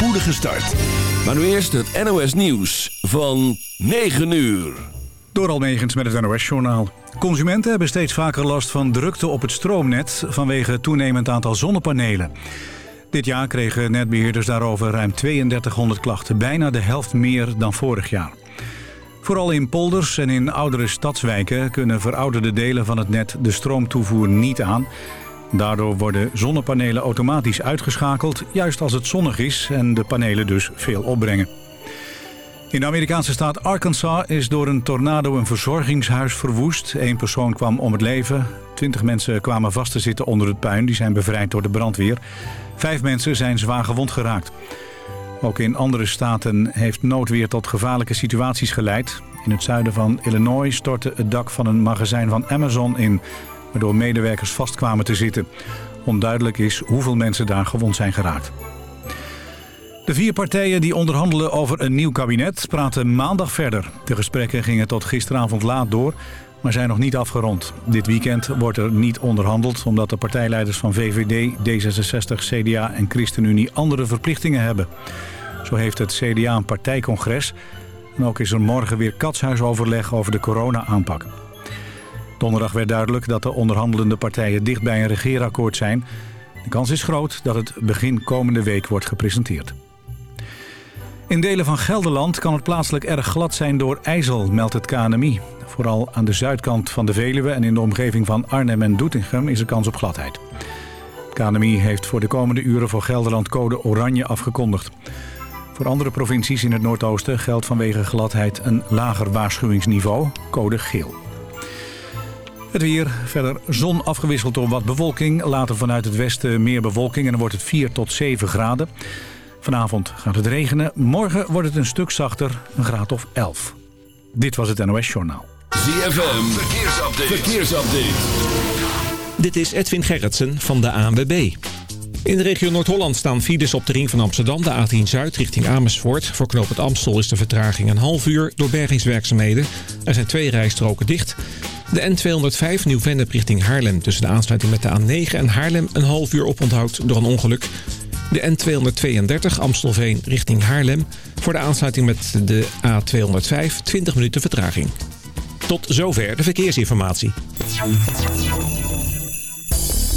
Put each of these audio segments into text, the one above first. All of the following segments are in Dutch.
spoedige start. Maar nu eerst het NOS Nieuws van 9 uur. Door Almegens met het NOS-journaal. Consumenten hebben steeds vaker last van drukte op het stroomnet... vanwege toenemend aantal zonnepanelen. Dit jaar kregen netbeheerders daarover ruim 3200 klachten. Bijna de helft meer dan vorig jaar. Vooral in polders en in oudere stadswijken... kunnen verouderde delen van het net de stroomtoevoer niet aan... Daardoor worden zonnepanelen automatisch uitgeschakeld, juist als het zonnig is en de panelen dus veel opbrengen. In de Amerikaanse staat Arkansas is door een tornado een verzorgingshuis verwoest. Eén persoon kwam om het leven. Twintig mensen kwamen vast te zitten onder het puin. Die zijn bevrijd door de brandweer. Vijf mensen zijn zwaar gewond geraakt. Ook in andere staten heeft noodweer tot gevaarlijke situaties geleid. In het zuiden van Illinois stortte het dak van een magazijn van Amazon in waardoor medewerkers vastkwamen te zitten. Onduidelijk is hoeveel mensen daar gewond zijn geraakt. De vier partijen die onderhandelen over een nieuw kabinet praten maandag verder. De gesprekken gingen tot gisteravond laat door, maar zijn nog niet afgerond. Dit weekend wordt er niet onderhandeld omdat de partijleiders van VVD, D66, CDA en ChristenUnie andere verplichtingen hebben. Zo heeft het CDA een partijcongres en ook is er morgen weer katshuisoverleg over de corona-aanpak. Donderdag werd duidelijk dat de onderhandelende partijen dicht bij een regeerakkoord zijn. De kans is groot dat het begin komende week wordt gepresenteerd. In delen van Gelderland kan het plaatselijk erg glad zijn door ijzel, meldt het KNMI. Vooral aan de zuidkant van de Veluwe en in de omgeving van Arnhem en Doetinchem is er kans op gladheid. Het KNMI heeft voor de komende uren voor Gelderland code oranje afgekondigd. Voor andere provincies in het Noordoosten geldt vanwege gladheid een lager waarschuwingsniveau, code geel. Het weer, verder zon afgewisseld door wat bewolking. Later vanuit het westen meer bewolking en dan wordt het 4 tot 7 graden. Vanavond gaat het regenen. Morgen wordt het een stuk zachter, een graad of 11. Dit was het NOS Journaal. ZFM, verkeersupdate. verkeersupdate. Dit is Edwin Gerritsen van de ANWB. In de regio Noord-Holland staan files op de ring van Amsterdam, de A10 Zuid richting Amersfoort. Voor knoop het Amstel is de vertraging een half uur door bergingswerkzaamheden. Er zijn twee rijstroken dicht. De N205 Nieuw-Vennep richting Haarlem tussen de aansluiting met de A9 en Haarlem een half uur oponthoud door een ongeluk. De N232 Amstelveen richting Haarlem voor de aansluiting met de A205 20 minuten vertraging. Tot zover de verkeersinformatie.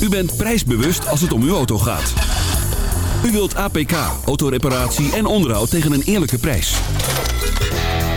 U bent prijsbewust als het om uw auto gaat. U wilt APK, autoreparatie en onderhoud tegen een eerlijke prijs.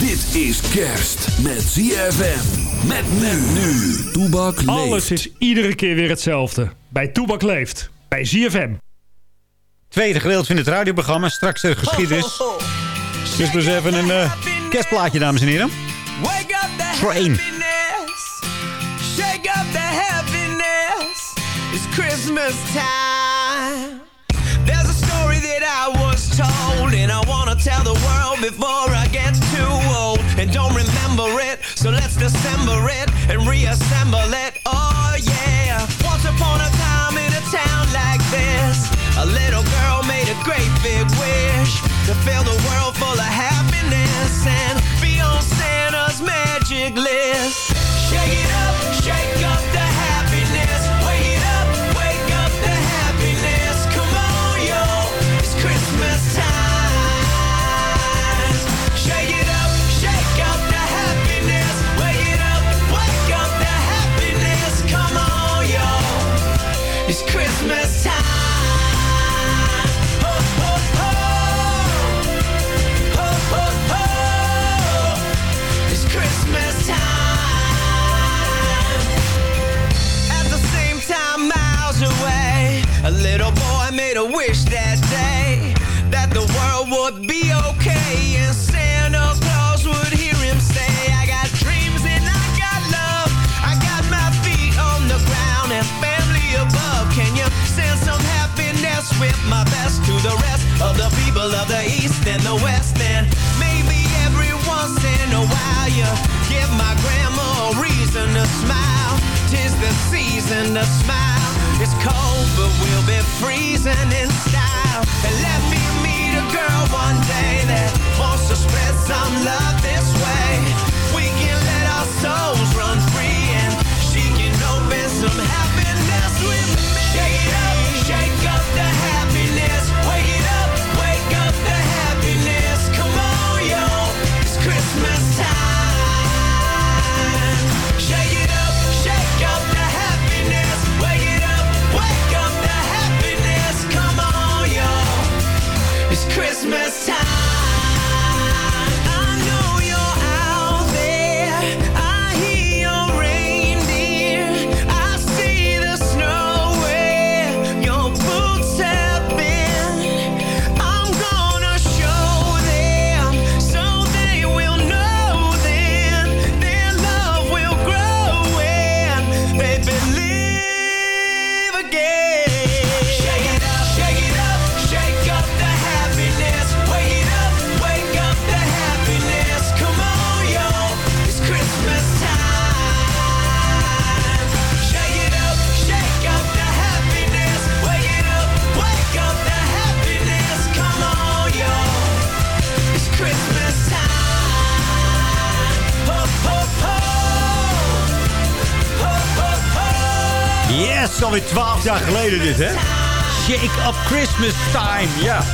Dit is kerst met ZFM. Met men nu. Toebak leeft. Alles is iedere keer weer hetzelfde. Bij Toebak leeft. Bij ZFM. Tweede gedeelte van het radioprogramma. Straks de geschiedenis. Dus dus even een uh, kerstplaatje, dames en heren. Train. Shake up the happiness. It's Christmas time. There's a story that I was told, and I wanna tell the world before I and reassemble it. Oh yeah. Once upon a time in a town like this, a little girl made a great big wish to fill the world full of happiness and be on Santa's magic list. Season a smile. It's cold, but we'll be freezing in style. And let me meet a girl one day that wants to spread some love this way. We can let our souls run free and she can open some happiness with me. Shake it up, shake jaar geleden dit, hè? Shake Up Christmas Time, ja.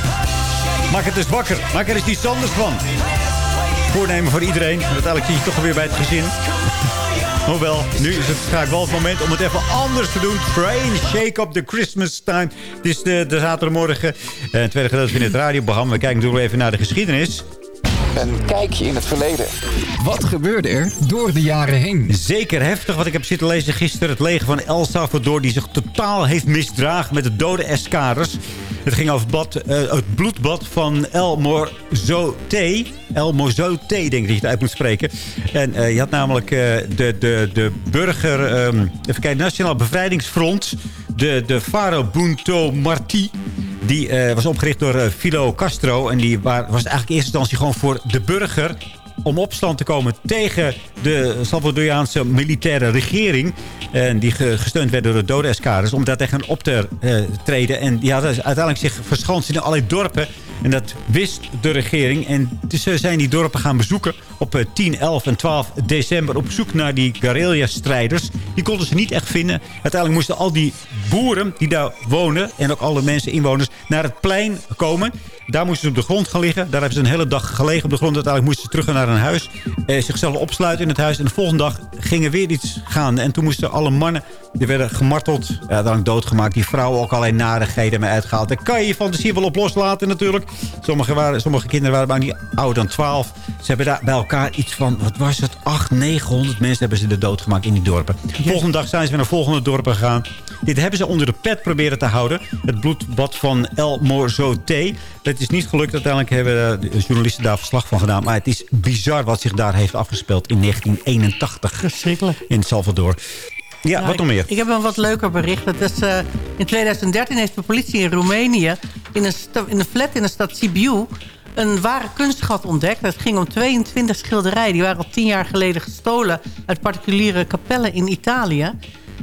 Maak het eens wakker. Maak er eens iets anders van. Voornemen voor iedereen. En uiteindelijk zit je toch weer bij het gezin. Hoewel, nu is het waarschijnlijk wel het moment om het even anders te doen. Train, shake up the Christmas time. Het is de, de zaterdagmorgen. En het tweede gedeelte van het radioprogramma. We kijken natuurlijk even naar de geschiedenis. Een kijkje in het verleden. Wat gebeurde er door de jaren heen? Zeker heftig wat ik heb zitten lezen gisteren. Het leger van El Salvador die zich totaal heeft misdragen met de dode Escares. Het ging over het, eh, het bloedbad van El Morzote. El Morzote, denk ik dat je het uit moet spreken. En eh, je had namelijk eh, de, de, de burger... ehm, even kijken, Nationaal Bevrijdingsfront. De, de Farabunto Marti. Die was opgericht door Filo Castro. En die wa- was eigenlijk in eerste instantie gewoon voor de burger om opstand te komen tegen de Salvadoriaanse militaire regering. En die ge- gesteund werd door de dode Escares. Om daar tegen op te eh, treden. En die hadden uiteindelijk zich verschanst in allerlei dorpen. En dat wist de regering. En dus ze zijn die dorpen gaan bezoeken op eh, 10, 11 en 12 december. Op zoek naar die guerrilla-strijders. Die konden ze niet echt vinden. Uiteindelijk moesten al die boeren die daar wonen. En ook alle mensen, inwoners, naar het plein komen. Daar moesten ze op de grond gaan liggen. Daar hebben ze een hele dag gelegen op de grond. Uiteindelijk moesten ze terug naar een huis. Eh, zichzelf opsluiten in het huis. En de volgende dag ging er weer iets gaan. En toen moesten alle mannen, die werden gemarteld. Ja, uiteindelijk doodgemaakt. Die vrouwen ook allerlei narigheden mee uitgehaald. Daar kan je je fantasie wel op loslaten natuurlijk. Sommige, waren, sommige kinderen waren maar niet ouder dan 12. Ze hebben daar bij elkaar iets van, wat was het? 800, 900 mensen hebben ze de dood gemaakt in die dorpen. De volgende dag zijn ze weer naar volgende dorpen gegaan. Dit hebben ze onder de pet proberen te houden. Het bloedbad van El Morzote. Het is niet gelukt. Uiteindelijk hebben de journalisten daar verslag van gedaan. Maar het is bizar wat zich daar heeft afgespeeld in 1981. Verschrikkelijk. In Salvador. Ja, Nou, wat nog meer? Ik, ik heb een wat leuker bericht. Dat is, eh, in 2013 heeft de politie in Roemenië... in een, in een flat in de stad Sibiu... een ware kunstschat ontdekt. Het ging om 22 schilderijen. Die waren al tien jaar geleden gestolen... uit particuliere kapellen in Italië.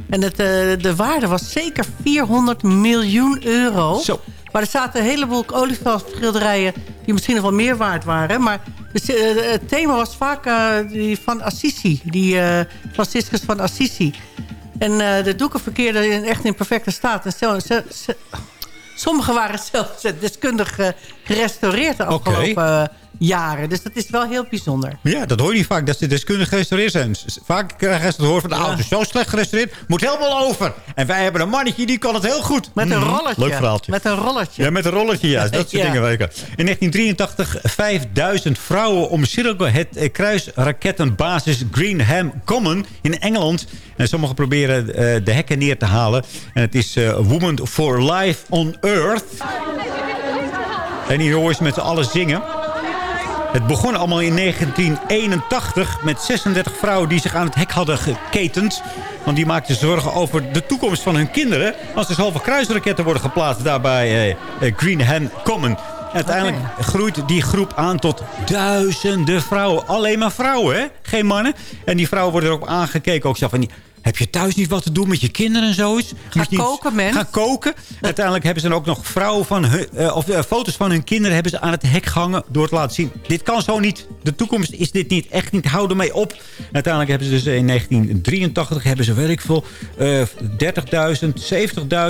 En het, eh, de waarde was zeker 400 miljoen euro. Zo. Maar er zaten een heleboel olieveldschilderijen... die misschien nog wel meer waard waren. Maar dus, eh, het thema was vaak eh, die van Assisi. Die eh, Franciscus van Assisi. En de doeken verkeerden in, echt in perfecte staat. En zo- sommige waren zelfs deskundig gerestaureerd de afgelopen jaren. Dus dat is wel heel bijzonder. Ja, dat hoor je niet vaak, dat ze deskundig gerestaureerd zijn. Vaak krijgen ze het horen van de auto is zo slecht gerestaureerd, moet helemaal over. En wij hebben een mannetje, die kan het heel goed. Met een Mhm. rolletje. Leuk verhaaltje. Met een rolletje. Ja, met een rolletje, ja. Dat soort Ja. dingen werken. In 1983 5000 vrouwen omcirkelen het kruisrakettenbasis Greenham Common in Engeland. En sommigen proberen eh, de hekken neer te halen. En het is eh, Woman for Life on Earth. En hier hoor je ze met z'n allen zingen. Het begon allemaal in 1981 met 36 vrouwen die zich aan het hek hadden geketend. Want die maakten zorgen over de toekomst van hun kinderen... als er zoveel kruisraketten worden geplaatst daar bij eh, eh, Greenham Common. uiteindelijk groeit die groep aan tot duizenden vrouwen. Alleen maar vrouwen, hè? Geen mannen. En die vrouwen worden erop aangekeken. Ook zo van... Heb je thuis niet wat te doen met je kinderen en zoiets? Ga koken, mens. Ga koken. Uiteindelijk hebben ze dan ook nog vrouwen van hun, eh, of eh, foto's van hun kinderen hebben ze aan het hek gehangen door te laten zien. Dit kan zo niet. De toekomst is dit niet. Echt niet. Hou ermee op. Uiteindelijk hebben ze dus in 1983 hebben ze werk veel. eh 30.000,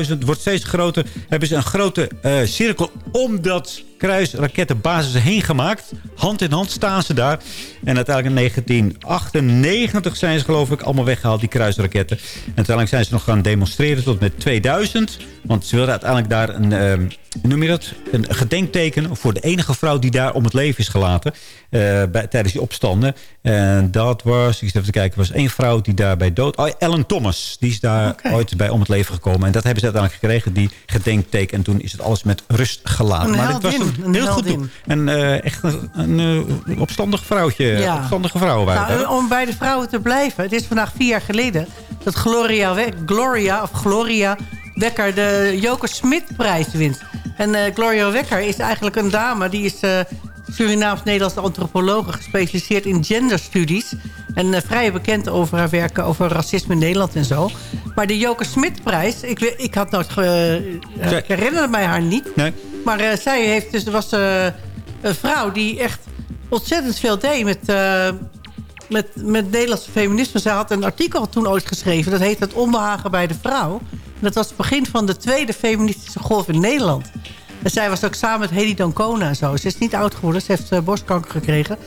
70.000. Wordt steeds groter. Hebben ze een grote eh, cirkel om dat kruisrakettenbasis heen gemaakt. Hand in hand staan ze daar. En uiteindelijk in 1998 zijn ze geloof ik allemaal weggehaald, die kruisraketten. En uiteindelijk zijn ze nog gaan demonstreren tot met 2000. Want ze wilden uiteindelijk daar een, ehm, noem je dat? een gedenkteken voor de enige vrouw die daar om het leven is gelaten. eh, bij, tijdens die opstanden. En dat was, ik zit even te kijken, was één vrouw die daarbij dood... Oh, Ellen Thomas, die is daar ooit bij om het leven gekomen. En dat hebben ze uiteindelijk gekregen, die gedenkteken. En toen is het alles met rust gelaten. Een maar dit was een heel goed doen. En eh, echt een, een eh, opstandig vrouwtje. Ja. Opstandige vrouwen waren Nou, het, om bij de vrouwen te blijven. Het is vandaag vier jaar geleden dat Gloria, Gloria, of Gloria Wekker de Joker Smit-prijs wint. En eh, Gloria Wekker is eigenlijk een dame... die is eh, Surinaams-Nederlandse antropologe... gespecialiseerd in genderstudies. En eh, vrij bekend over haar werken over racisme in Nederland en zo. Maar de Joker Smit-prijs... Ik, ik had nooit... ge- Zij- ik herinnerde mij haar niet. Nee? Maar zij heeft dus, was een vrouw die echt ontzettend veel deed met, met, met Nederlandse feminisme. Zij had een artikel toen ooit geschreven. Dat heet Het onbehagen bij de vrouw. En dat was het begin van de tweede feministische golf in Nederland. En zij was ook samen met Hedy Dancona en zo. Ze is niet oud geworden, ze heeft eh, borstkanker gekregen.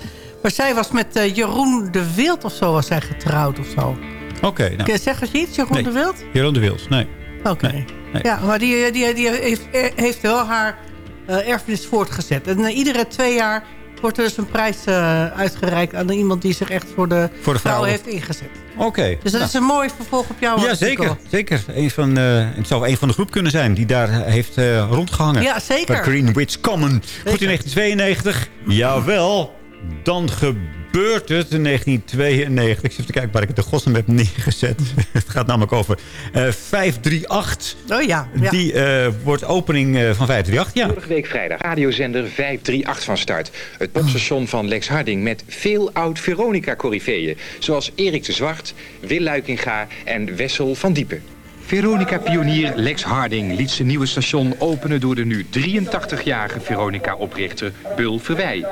Maar zij was met eh, Jeroen de Wild of zo was zij getrouwd of zo. Oké, nou. Kun je zeggen je iets, Jeroen Nee. de Wild? Jeroen de Wils, nee. Oké. Nee, nee. Ja, maar die, die, die heeft, heeft wel haar eh, erfenis voortgezet. En eh, iedere twee jaar wordt er dus een prijs eh, uitgereikt... aan iemand die zich echt voor de, Voor de vrouwen. heeft ingezet. Oké. Dus dat is een mooi vervolg op jouw Ja, artikel. zeker. zeker. Een van, eh, het zou een van de groep kunnen zijn die daar heeft eh, rondgehangen. Ja, zeker. Bij Greenwich Common. Goed, in 1992. Jawel. Dan gebeurt het in 1992. Ik zit even te kijken waar ik het de godsnaam heb neergezet. het gaat namelijk over eh 538. Oh ja, ja. Die eh, wordt opening eh, van 538. Ja. Vorige week vrijdag radiozender 538 van start. Het popstation van Lex Harding met veel oud-Veronica-corifeeën. Zoals Erik de Zwart, Wil Luikinga en Wessel van Diepen. Veronica-pionier Lex Harding liet zijn nieuwe station openen... door de nu 83-jarige Veronica-oprichter Bul Verwij.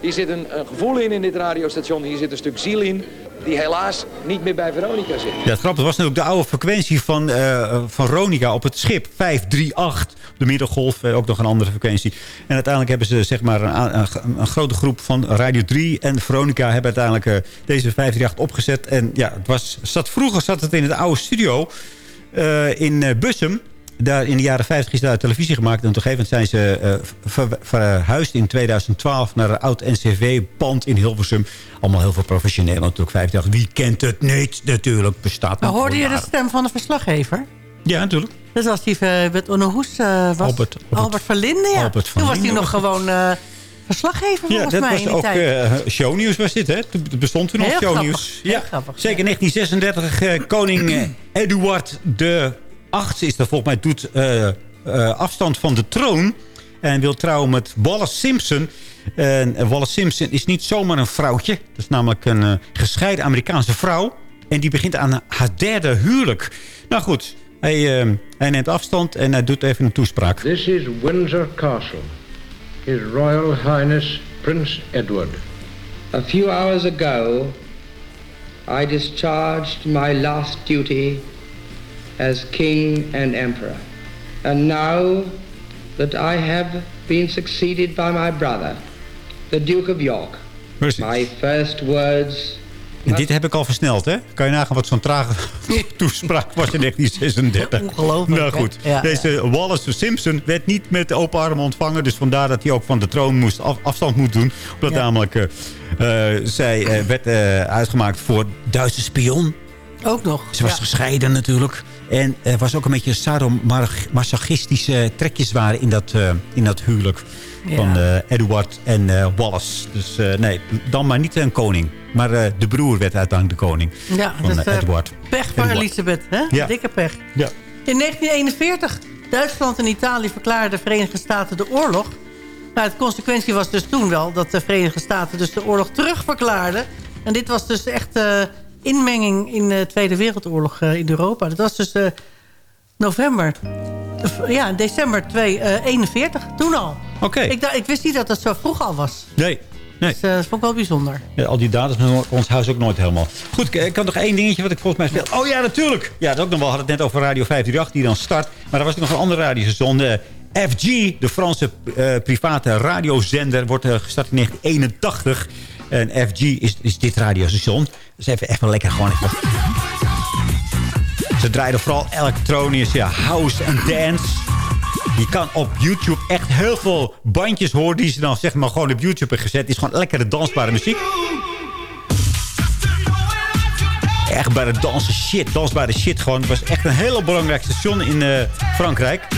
Hier zit een, een gevoel in in dit radiostation. Hier zit een stuk ziel in die helaas niet meer bij Veronica zit. Ja, het grappige was natuurlijk de oude frequentie van, eh van Ronica op het schip. 538. De middengolf, eh, ook nog een andere frequentie. En uiteindelijk hebben ze zeg maar een, een, grote groep van Radio 3 en Veronica hebben uiteindelijk eh, deze 538 opgezet. En ja, het was, zat, vroeger zat het in het oude studio in Bussum. Daar in de jaren 50 is daar televisie gemaakt. En op een gegeven moment zijn ze eh, ver- verhuisd in 2012 naar een oud NCV-pand in Hilversum. Allemaal heel veel professioneel natuurlijk. 50 Wie kent het niet? Natuurlijk bestaat Maar nog hoorde je de stem van de verslaggever? Ja, natuurlijk. Dat was die eh, met Onno Hoes eh, was. Albert- Albert- van Linden, ja. Albert van Toen was hij nog gewoon eh, verslaggever Ja, volgens dat mij was in die ook tijd. eh shownieuws was dit, hè? Het bestond toen Heel shownieuws. Ja, grappig, zeker 1936. eh, koning Eduard de Achtste is dat volgens mij doet eh, eh, afstand van de troon. En wil trouwen met Wallace Simpson. En Wallace Simpson is niet zomaar een vrouwtje. Dat is namelijk een eh, gescheiden Amerikaanse vrouw. En die begint aan haar derde huwelijk. Nou goed, hij, hij neemt afstand en hij doet even een toespraak. This is Windsor Castle. His Royal Highness Prince Edward. A few hours ago, I discharged my last duty as King and Emperor. And now that I have been succeeded by my brother, the Duke of York, Precies. my first words En dit heb ik al versneld, hè? Kan je nagaan wat zo'n trage toespraak was in 1936. Ongelooflijk, Nou goed, Ja, deze Wallace Simpson werd niet met open armen ontvangen. Dus vandaar dat hij ook van de troon moest af- afstand moet doen. Omdat Ja. namelijk eh, eh, zij eh, werd uitgemaakt voor Duitse spion. Ook nog. Ze was ja. gescheiden natuurlijk. En er was ook een beetje sadomasochistische trekjes waren in dat, eh, in dat huwelijk. Ja. Van eh, Edward en eh, Wallace. Dus nee, dan maar niet een koning. Maar de broer werd uiteindelijk de koning Ja, van Edward. pech voor Edward. Elisabeth, hè? Ja. Dikke pech. Ja. In 1941, Duitsland en Italië verklaarden de Verenigde Staten de oorlog. Nou, de consequentie was dus toen wel dat de Verenigde Staten dus de oorlog terugverklaarden. En dit was dus echt uh, inmenging in de Tweede Wereldoorlog uh, in Europa. Dat was dus uh, november, ja, december 2041, toen al. Oké. Ik, ik wist niet dat dat zo vroeg al was. Nee. Nee. Dus, eh, dat vond ik wel bijzonder. Ja, al die data is ons huis ook nooit helemaal. Goed, ik- kan nog één dingetje wat ik volgens mij speel. Oh ja, natuurlijk. Ja, dat ook nog wel. We hadden het net over Radio 538 die dan start. Maar er was nog een andere radiostation. eh, FG, de Franse eh, private radiozender, wordt eh, gestart in 1981. En FG is, is dit radiostation. Dus even, even lekker gewoon. Ze draaiden vooral elektronisch, ja, house en dance. Je kan op YouTube echt heel veel bandjes horen... die ze dan zeg maar gewoon op YouTube hebben gezet. Het is gewoon lekkere dansbare muziek. Echt bij de dansen shit, dansbare shit gewoon. Het was echt een heel belangrijk station in eh, Frankrijk.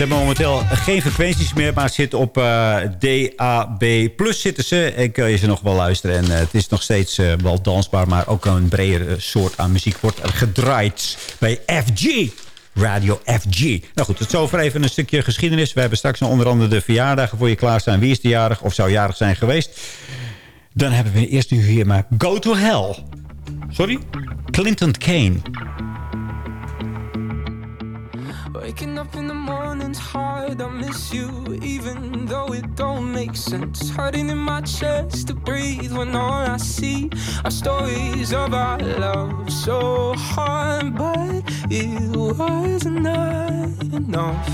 Hebben momenteel geen frequenties meer, maar zitten op eh, DAB+. zitten ze en kun je ze nog wel luisteren. En eh, het is nog steeds eh, wel dansbaar, maar ook een breder eh, soort aan muziek wordt gedraaid bij FG. Radio FG. Nou goed, tot zover even een stukje geschiedenis. We hebben straks nog onder andere de verjaardagen voor je klaarstaan. Wie is de jarig of zou jarig zijn geweest? Dan hebben we eerst nu hier maar Go to Hell. Sorry? Clinton Kane. Waking up in the morning's hard, I miss you, even though it don't make sense. Hurting in my chest to breathe when all I see are stories of our love. So hard, but it wasn't enough.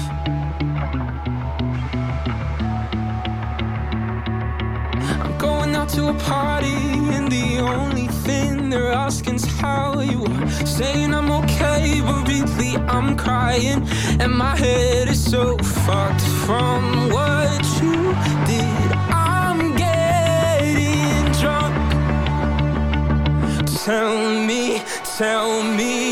I'm going out to a party, and the only thing they're asking is how you are. Saying I'm okay, really I'm crying, and my head is so fucked from what you did. I'm getting drunk. Tell me, tell me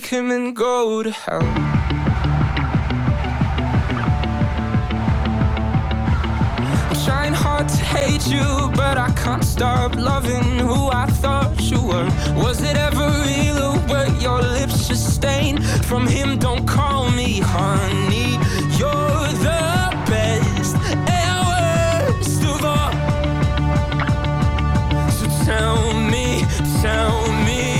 take him and go to hell? I'm trying hard to hate you, but I can't stop loving who I thought you were. Was it ever real or were your lips just stained from him? Don't call me honey. You're the best and worst of all. So tell me, tell me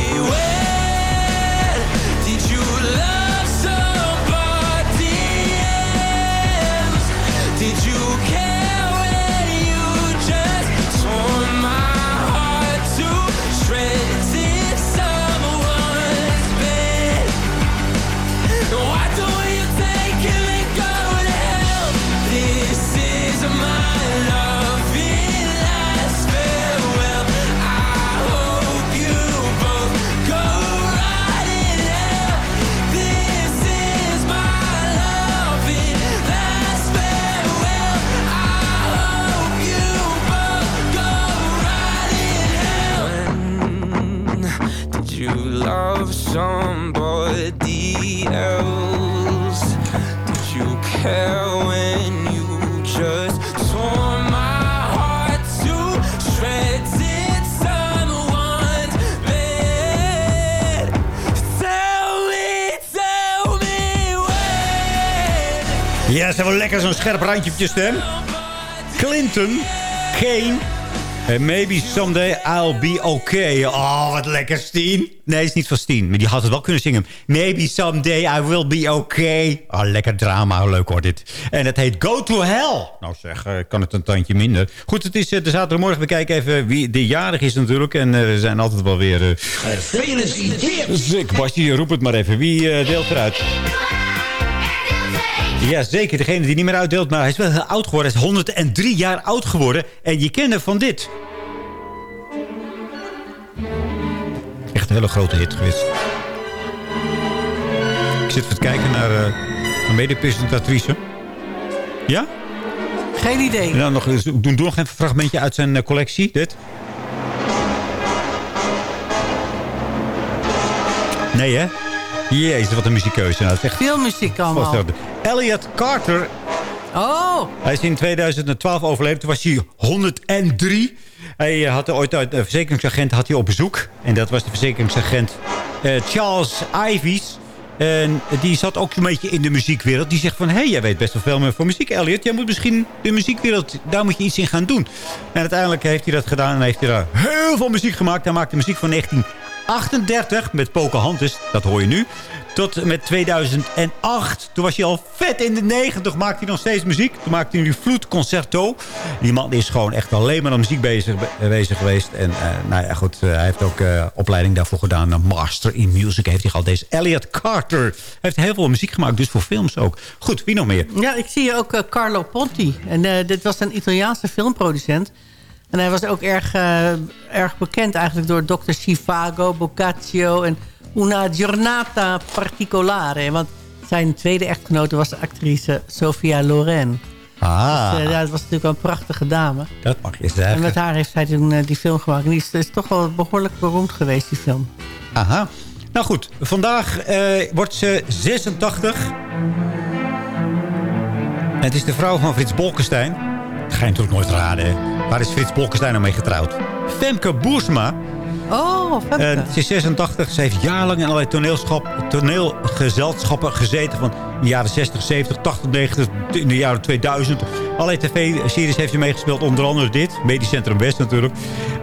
Ja, ze hebben lekker zo'n scherp randje op je stem. Clinton Kane. En maybe someday I'll be okay. Oh, wat lekker, Steen. Nee, is niet van Steen. Maar die had het wel kunnen zingen. Maybe someday I will be okay. Oh, lekker drama. Leuk hoor dit. En het heet Go to Hell. Nou zeg, eh, kan het een tandje minder. Goed, het is eh, de zaterdagmorgen. We kijken even wie de jarig is natuurlijk. En eh, er zijn altijd wel weer... Uh, Zik, Basje, roep het maar even. Wie eh, deelt eruit? Ja, zeker. Degene die niet meer uitdeelt. Maar hij is wel heel oud geworden. Hij is 103 jaar oud geworden. En je kent hem van dit. Echt een hele grote hit geweest. Ik zit even te kijken naar uh, een mede-presentatrice. Ja? Geen idee. Nou, nog, doen, doe nog even een fragmentje uit zijn eh, collectie. Dit. Nee, hè? Jezus, wat een muziekkeuze. Nou, echt... Veel muziek allemaal. Elliot Carter. Oh. Hij is in 2012 overleden. Toen was hij 103. Hij eh, had ooit uit een verzekeringsagent had hij op bezoek. En dat was de verzekeringsagent eh, Charles Ivies. En die zat ook een beetje in de muziekwereld. Die zegt van, hé, hey, jij weet best wel veel meer van muziek, Elliot. Jij moet misschien de muziekwereld, daar moet je iets in gaan doen. En uiteindelijk heeft hij dat gedaan en heeft hij daar heel veel muziek gemaakt. Hij maakte muziek van 1938 met Pocahontas, dat hoor je nu. Tot met 2008. Toen was hij al vet in de 90. Maakte hij nog steeds muziek. Toen maakte hij nu Vloed Concerto. Die man is gewoon echt alleen maar aan muziek bezig, geweest. En uh, nou ja, goed. Uh, hij heeft ook uh, opleiding daarvoor gedaan. Een master in music heeft hij gehad. Deze Elliot Carter. Heeft heel veel muziek gemaakt. Dus voor films ook. Goed, wie nog meer? Ja, ik zie hier ook Carlo Ponti. En dit was een Italiaanse filmproducent. En hij was ook erg, erg bekend eigenlijk door Dr. Chivago, Boccaccio en Una Giornata Particolare. Want zijn tweede echtgenote was de actrice Sofia Loren. Ah. Dus, uh, ja, dat was natuurlijk wel een prachtige dame. Dat mag je zeggen. En met haar heeft hij toen uh, die film gemaakt. En die is, is, toch wel behoorlijk beroemd geweest, die film. Aha. Nou goed, vandaag uh, wordt ze 86. En het is de vrouw van Frits Bolkestein. Dat ga je natuurlijk nooit raden. Hè? Waar is Frits Bolkestein nou mee getrouwd? Femke Boersma. Oh, uh, ze is 86. Ze heeft jarenlang in allerlei toneelgezelschappen gezeten. Van de jaren 60, 70, 80, 90, in de jaren 2000. Allerlei tv-series heeft ze meegespeeld. Onder andere dit. Medisch Centrum West natuurlijk.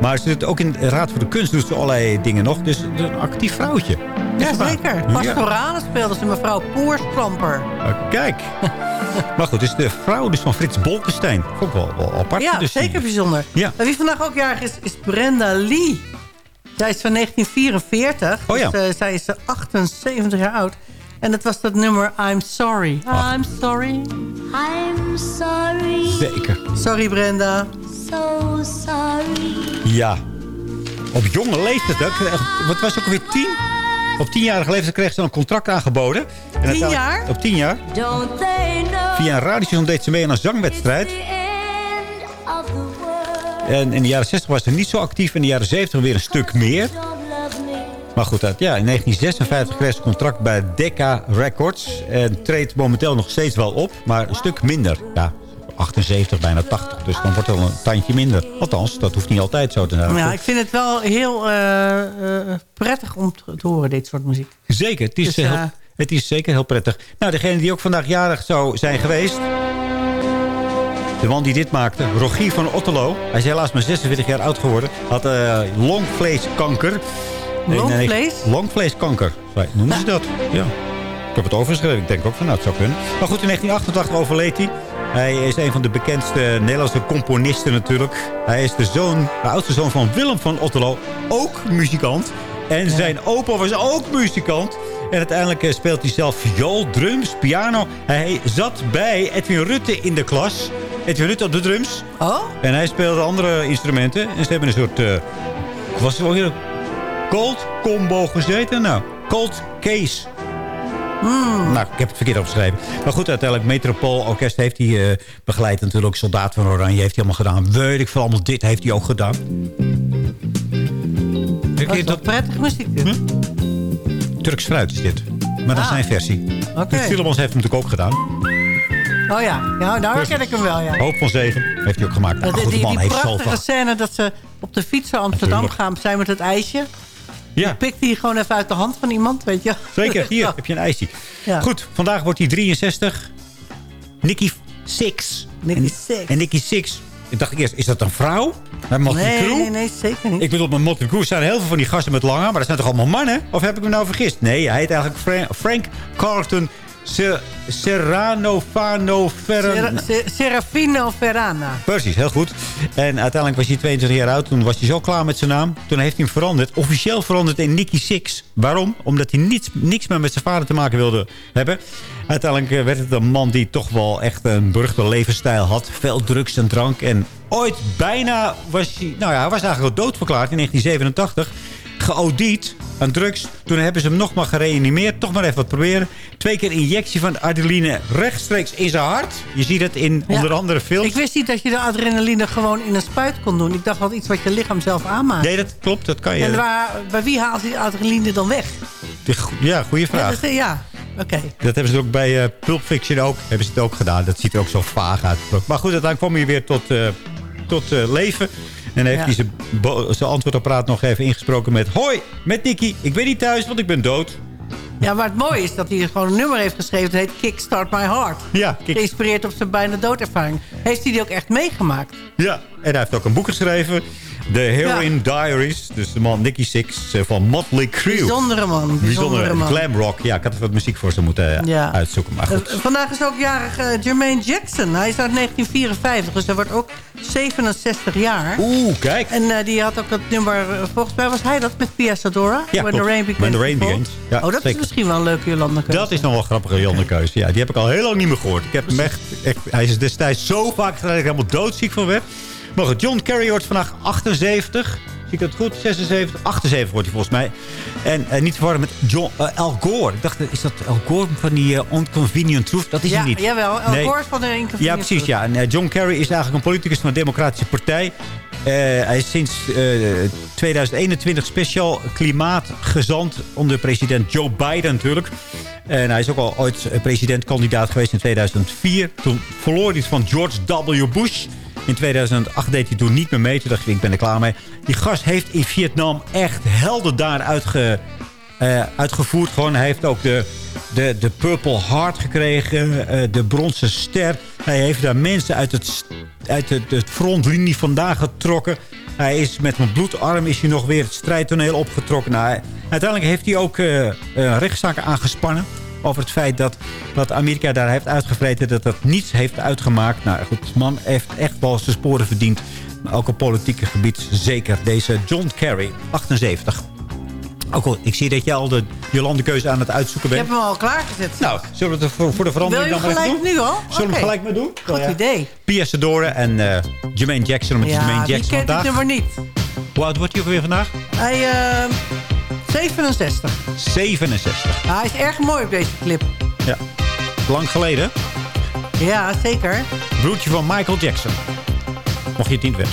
Maar ze doet ook in de Raad voor de Kunst doet ze allerlei dingen nog. Dus een actief vrouwtje. Ja, zeker. Pastorale speelde ze mevrouw Poersklamper. Uh, kijk. maar goed, dus de vrouw dus van Frits Bolkestein. Ook wel, wel apart. Ja, dus zeker bijzonder. Ja. En wie vandaag ook jarig is, is Brenda Lee. Zij is van 1944. Oh ja. Dus, uh, zij is 78 jaar oud. En dat was dat nummer I'm Sorry. Ach. I'm sorry. I'm sorry. Zeker. Sorry Brenda. So sorry. Ja. Op jonge leeftijd. Hè? Wat was het ook weer? Tien? Op tienjarige leeftijd kreeg ze een contract aangeboden. En tien jaar? Op tien jaar. Via een radiostation deed ze mee aan een zangwedstrijd. En in de jaren 60 was ze niet zo actief. In de jaren 70 weer een stuk meer. Maar goed, ja, in 1956 kreeg ze contract bij Decca Records. En treedt momenteel nog steeds wel op. Maar een stuk minder. Ja, 78, bijna 80. Dus dan wordt het wel een tandje minder. Althans, dat hoeft niet altijd zo te zijn. Ja, ik vind het wel heel uh, uh, prettig om te horen, dit soort muziek. Zeker, het is, Dus, heel, uh, het is zeker heel prettig. Nou, degene die ook vandaag jarig zou zijn geweest... De man die dit maakte, Rogier van Otterlo. Hij is helaas maar 46 jaar oud geworden. Had uh, longvleeskanker. Longvlees? Longvleeskanker, noemen ze dat. Ja. Ik heb het overgeschreven. Ik denk ook van, nou, het zou kunnen. Maar goed, in 1988 overleed hij. Hij is een van de bekendste Nederlandse componisten natuurlijk. Hij is de, zoon, de oudste zoon van Willem van Otterlo. Ook muzikant. En zijn opa was ook muzikant. En uiteindelijk uh, speelt hij zelf viool, drums, piano. Hij zat bij Edwin Rutte in de klas. Edwin Rutte op de drums. Oh? En hij speelde andere instrumenten. En ze hebben een soort... Uh, was het wel hier? Cold combo gezeten? Nou, cold case. Hmm. Nou, ik heb het verkeerd opgeschreven. Maar goed, uiteindelijk Metropool Orkest heeft hij uh, begeleid. Natuurlijk Soldaat van Oranje heeft hij allemaal gedaan. Weet ik veel, allemaal dit heeft hij ook gedaan. Dat is dat prettig muziek dit. Hm? Turks fruit is dit. Maar dat is Ah. zijn versie. Oké. Okay. Filemons heeft hem natuurlijk ook gedaan. Oh ja, ja nou herken ik hem wel, ja. Hoop van Zegen heeft hij ook gemaakt. Nou, die, goed, de man die heeft prachtige zoveel. scène dat ze op de fiets naar Amsterdam Natuurlijk. gaan zijn met het ijsje. Ja. Pikt hij gewoon even uit de hand van iemand, weet je. Zeker, hier heb je een ijsje. Ja. Goed, vandaag wordt hij 63. Nicky Six. Nicky en, Six. En Nicky Six. Ik dacht eerst, is dat een vrouw? Bij Motley Nee, Crue? nee, nee, zeker niet. Ik bedoel, met Motley Crue staan heel veel van die gasten met lange. Maar dat zijn toch allemaal mannen? Of heb ik me nou vergist? Nee, hij heet eigenlijk Fra- Frank Carlton Se- Serrano Fano Ferran... Serafino Ferrana. Precies, heel goed. En uiteindelijk was hij 22 jaar oud. Toen was hij zo klaar met zijn naam. Toen heeft hij hem veranderd. Officieel veranderd in Nicky Six. Waarom? Omdat hij niets, niks meer met zijn vader te maken wilde hebben. Uiteindelijk eh, werd het een man die toch wel echt een beruchte levensstijl had. Veel drugs en drank. En ooit bijna was hij... Nou ja, hij was eigenlijk al doodverklaard in 1987 geaudiet aan drugs. Toen hebben ze hem nog maar gereanimeerd. Toch maar even wat proberen. Twee keer injectie van adrenaline rechtstreeks in zijn hart. Je ziet het in Ja. onder andere films. Ik wist niet dat je de adrenaline gewoon in een spuit kon doen. Ik dacht wel iets wat je lichaam zelf aanmaakt. Nee, dat klopt. Dat kan je. En waar, bij wie haalt die adrenaline dan weg? Ja, goede vraag. Ja, dat ja. Dat hebben ze ook bij eh, Pulp Fiction ook. Hebben ze het ook gedaan. Dat ziet er ook zo vaag uit. Maar goed, uiteindelijk kwam hij weer tot, eh, tot eh, leven. En heeft hij zijn antwoordapparaat nog even ingesproken met... Hoi, met Nicky. Ik ben niet thuis, want ik ben dood. Ja, maar het mooie is dat hij gewoon een nummer heeft geschreven. Dat heet Kickstart My Heart. Ja, kick- Geïnspireerd op zijn bijna doodervaring. Heeft hij die ook echt meegemaakt? Ja, en hij heeft ook een boek geschreven. The Heroin Diaries. Dus de man Nicky Six eh, van Motley Crue. Bijzondere man. Bijzondere man. glam rock. Ja, ik had even wat muziek voor ze moeten eh, Ja. uitzoeken. Maar goed. Eh, Vandaag is ook jarig Jermaine Jackson. Hij is uit 1954, dus hij wordt ook 67 jaar. Oeh, kijk. En die had ook dat nummer, volgens mij was hij dat met Pia Sadora. Ja, When the. Rain Begins. When the Rain. Begins. Ja, oh, dat is misschien wel een leuke Jolanda keuze. Dat is nog wel een grappige Jonnekeuze. Ja, die heb ik al heel lang niet meer gehoord. Ik heb hem echt, echt- hij is destijds zo vaak gedaan dat ik er helemaal doodziek van werd. Maar goed, John Kerry wordt vandaag 78. Zie ik dat goed? 76? 78 wordt hij volgens mij. En eh, niet te verwarren met John, eh, Al Gore. Ik dacht, is dat Al Gore van die eh, Unconvenient Truth? Dat is ja, hij niet. jawel. El Nee. Gore van de Inconvenience Ja, precies. Ja. En, John Kerry is eigenlijk een politicus van de Democratische Partij. Eh, hij is sinds eh, 2021 speciaal klimaatgezant onder president Joe Biden natuurlijk. En hij is ook al ooit eh, presidentkandidaat geweest in 2004. Toen verloor hij van George W. Bush. In 2008 deed hij toen niet meer mee. Toen dacht ik, ik ben er klaar mee. Die gast heeft in Vietnam echt helden daar uitge, eh, uitgevoerd. Gewoon, hij heeft ook de, de, de Purple Heart gekregen. eh, de Bronzen Ster. Hij heeft daar mensen uit het, uit de, de frontlinie vandaan getrokken. Hij is met mijn bloedarm is hij nog weer het strijdtoneel opgetrokken. Nou, uiteindelijk heeft hij ook eh, rechtszaken aangespannen. Over het feit dat wat Amerika daar heeft uitgevreten... dat dat niets heeft uitgemaakt. Nou goed, man heeft echt wel zijn sporen verdiend. Maar ook op politieke gebied zeker. Deze John Kerry, 78. Ook al, ik zie dat je al de Jolande keuze aan het uitzoeken Ik bent. heb hem al klaargezet. Nou, zullen we het voor, voor de verandering Wil je dan maar even gelijk doen? nu al? Zullen we hem gelijk maar doen? Goed idee. Pia Sedore en eh Jermaine Jackson. Met Ja, Jermaine wie Jackson kent dit vandaag. nummer niet? Hoe oud wordt hij ook weer vandaag? Hij, eh 67. 67. Ah, hij is erg mooi op deze clip. Ja. Lang geleden. Ja, zeker. Broertje van Michael Jackson. Mocht je het niet weten.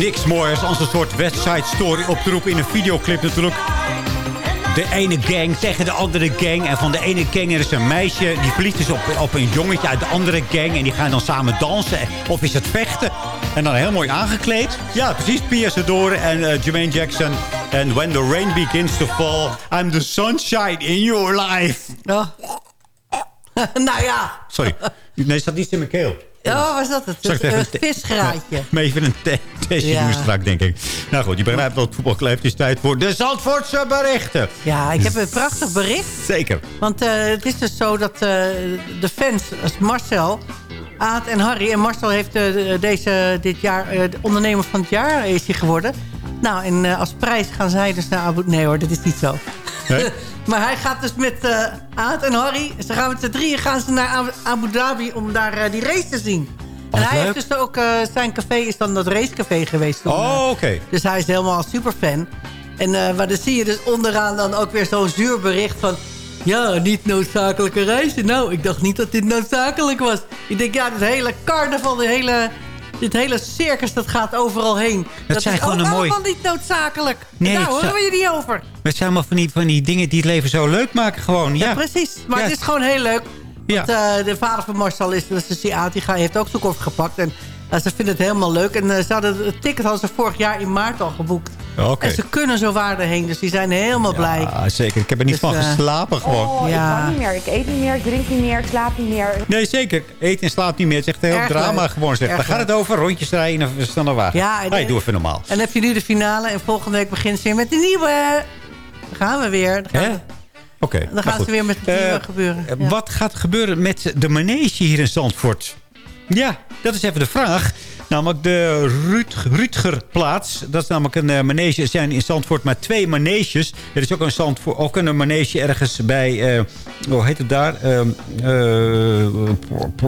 Niks mooiers als een soort West Side Story op te roepen in een videoclip natuurlijk. De ene gang tegen de andere gang. En van de ene gang er is een meisje die verliefd is op, op een jongetje uit de andere gang. En die gaan dan samen dansen. Of is het vechten? En dan heel mooi aangekleed. Ja, precies. Pia Sedore en eh, Jermaine Jackson. En When the Rain Begins to Fall. I'm the sunshine in your life. nou ja. Sorry. Nee, staat niet in mijn keel. Ja, was dat het? Zal eh, een te- visgraatje. Maar even een te- testje Ja. doen strak, denk ik. Nou goed, je begrijpt dat het voetbalclub is tijd voor de Zandvoortse berichten. Ja, ik heb een prachtig bericht. Zeker. Want eh, het is dus zo dat eh, de fans, als Marcel, Aad en Harry... en Marcel heeft deze, dit jaar de ondernemer van het jaar is hij geworden. Nou, en als prijs gaan zij dus naar Abu... Nee hoor, dat is niet zo. Nee? maar hij gaat dus met eh Aad en Harry... ze gaan met z'n drieën gaan ze naar Abu- Dhabi om daar eh, die race te zien. En Wat hij heeft dus ook... eh, zijn café is dan dat racecafé geweest. toen, Oh, oké. Dus hij is helemaal superfan. En maar dan zie je dus onderaan dan ook weer zo'n zuur bericht van... Ja, niet noodzakelijke reizen. Nou, ik dacht niet dat dit noodzakelijk was. Ik denk, ja, dit hele carnaval, dit hele, dit hele circus, dat gaat overal heen. Dat, zijn is gewoon ook een mooi- allemaal niet noodzakelijk. Nee, Daar horen we je niet over. Het zijn allemaal van die, van die dingen die het leven zo leuk maken gewoon. Ja, Ja, precies. Maar Ja. het is gewoon heel leuk. Ja. Want eh, de vader van Marcel is, dat is dus die heeft ook zo'n koffer gepakt. En ze vinden het helemaal leuk. En eh, ze hadden het ticket hadden ze vorig jaar in maart al geboekt. Oké. En ze kunnen zo waarde heen, dus die zijn helemaal blij. Ah, zeker. Ik heb er niet Dus, van eh, geslapen gewoon. Oh, Ja. ik kan niet meer. Ik eet niet meer, ik drink niet meer, ik slaap niet meer. Nee, zeker. Eten en slaap niet meer. Het is echt een heel Erg drama leuk. gewoon. Zeg. Daar gaat het over. Rondjes rijden en een snelle wagen. Ja, en- hey, doe even normaal. En dan heb je nu de finale en volgende week begint ze weer met de nieuwe. Dan gaan we weer. Dan gaan, we- Oké. dan gaan goed. ze weer met het nieuwe Eh, gebeuren. Ja. Wat gaat gebeuren met de manege hier in Zandvoort? Ja, dat is even de vraag. Namelijk de Ruud, Rutgerplaats. Dat is namelijk een eh, manege. Er zijn in Zandvoort maar twee maneges. Er is ook een, Zandvoort, ook een manege ergens bij... eh, hoe heet het daar? Eh,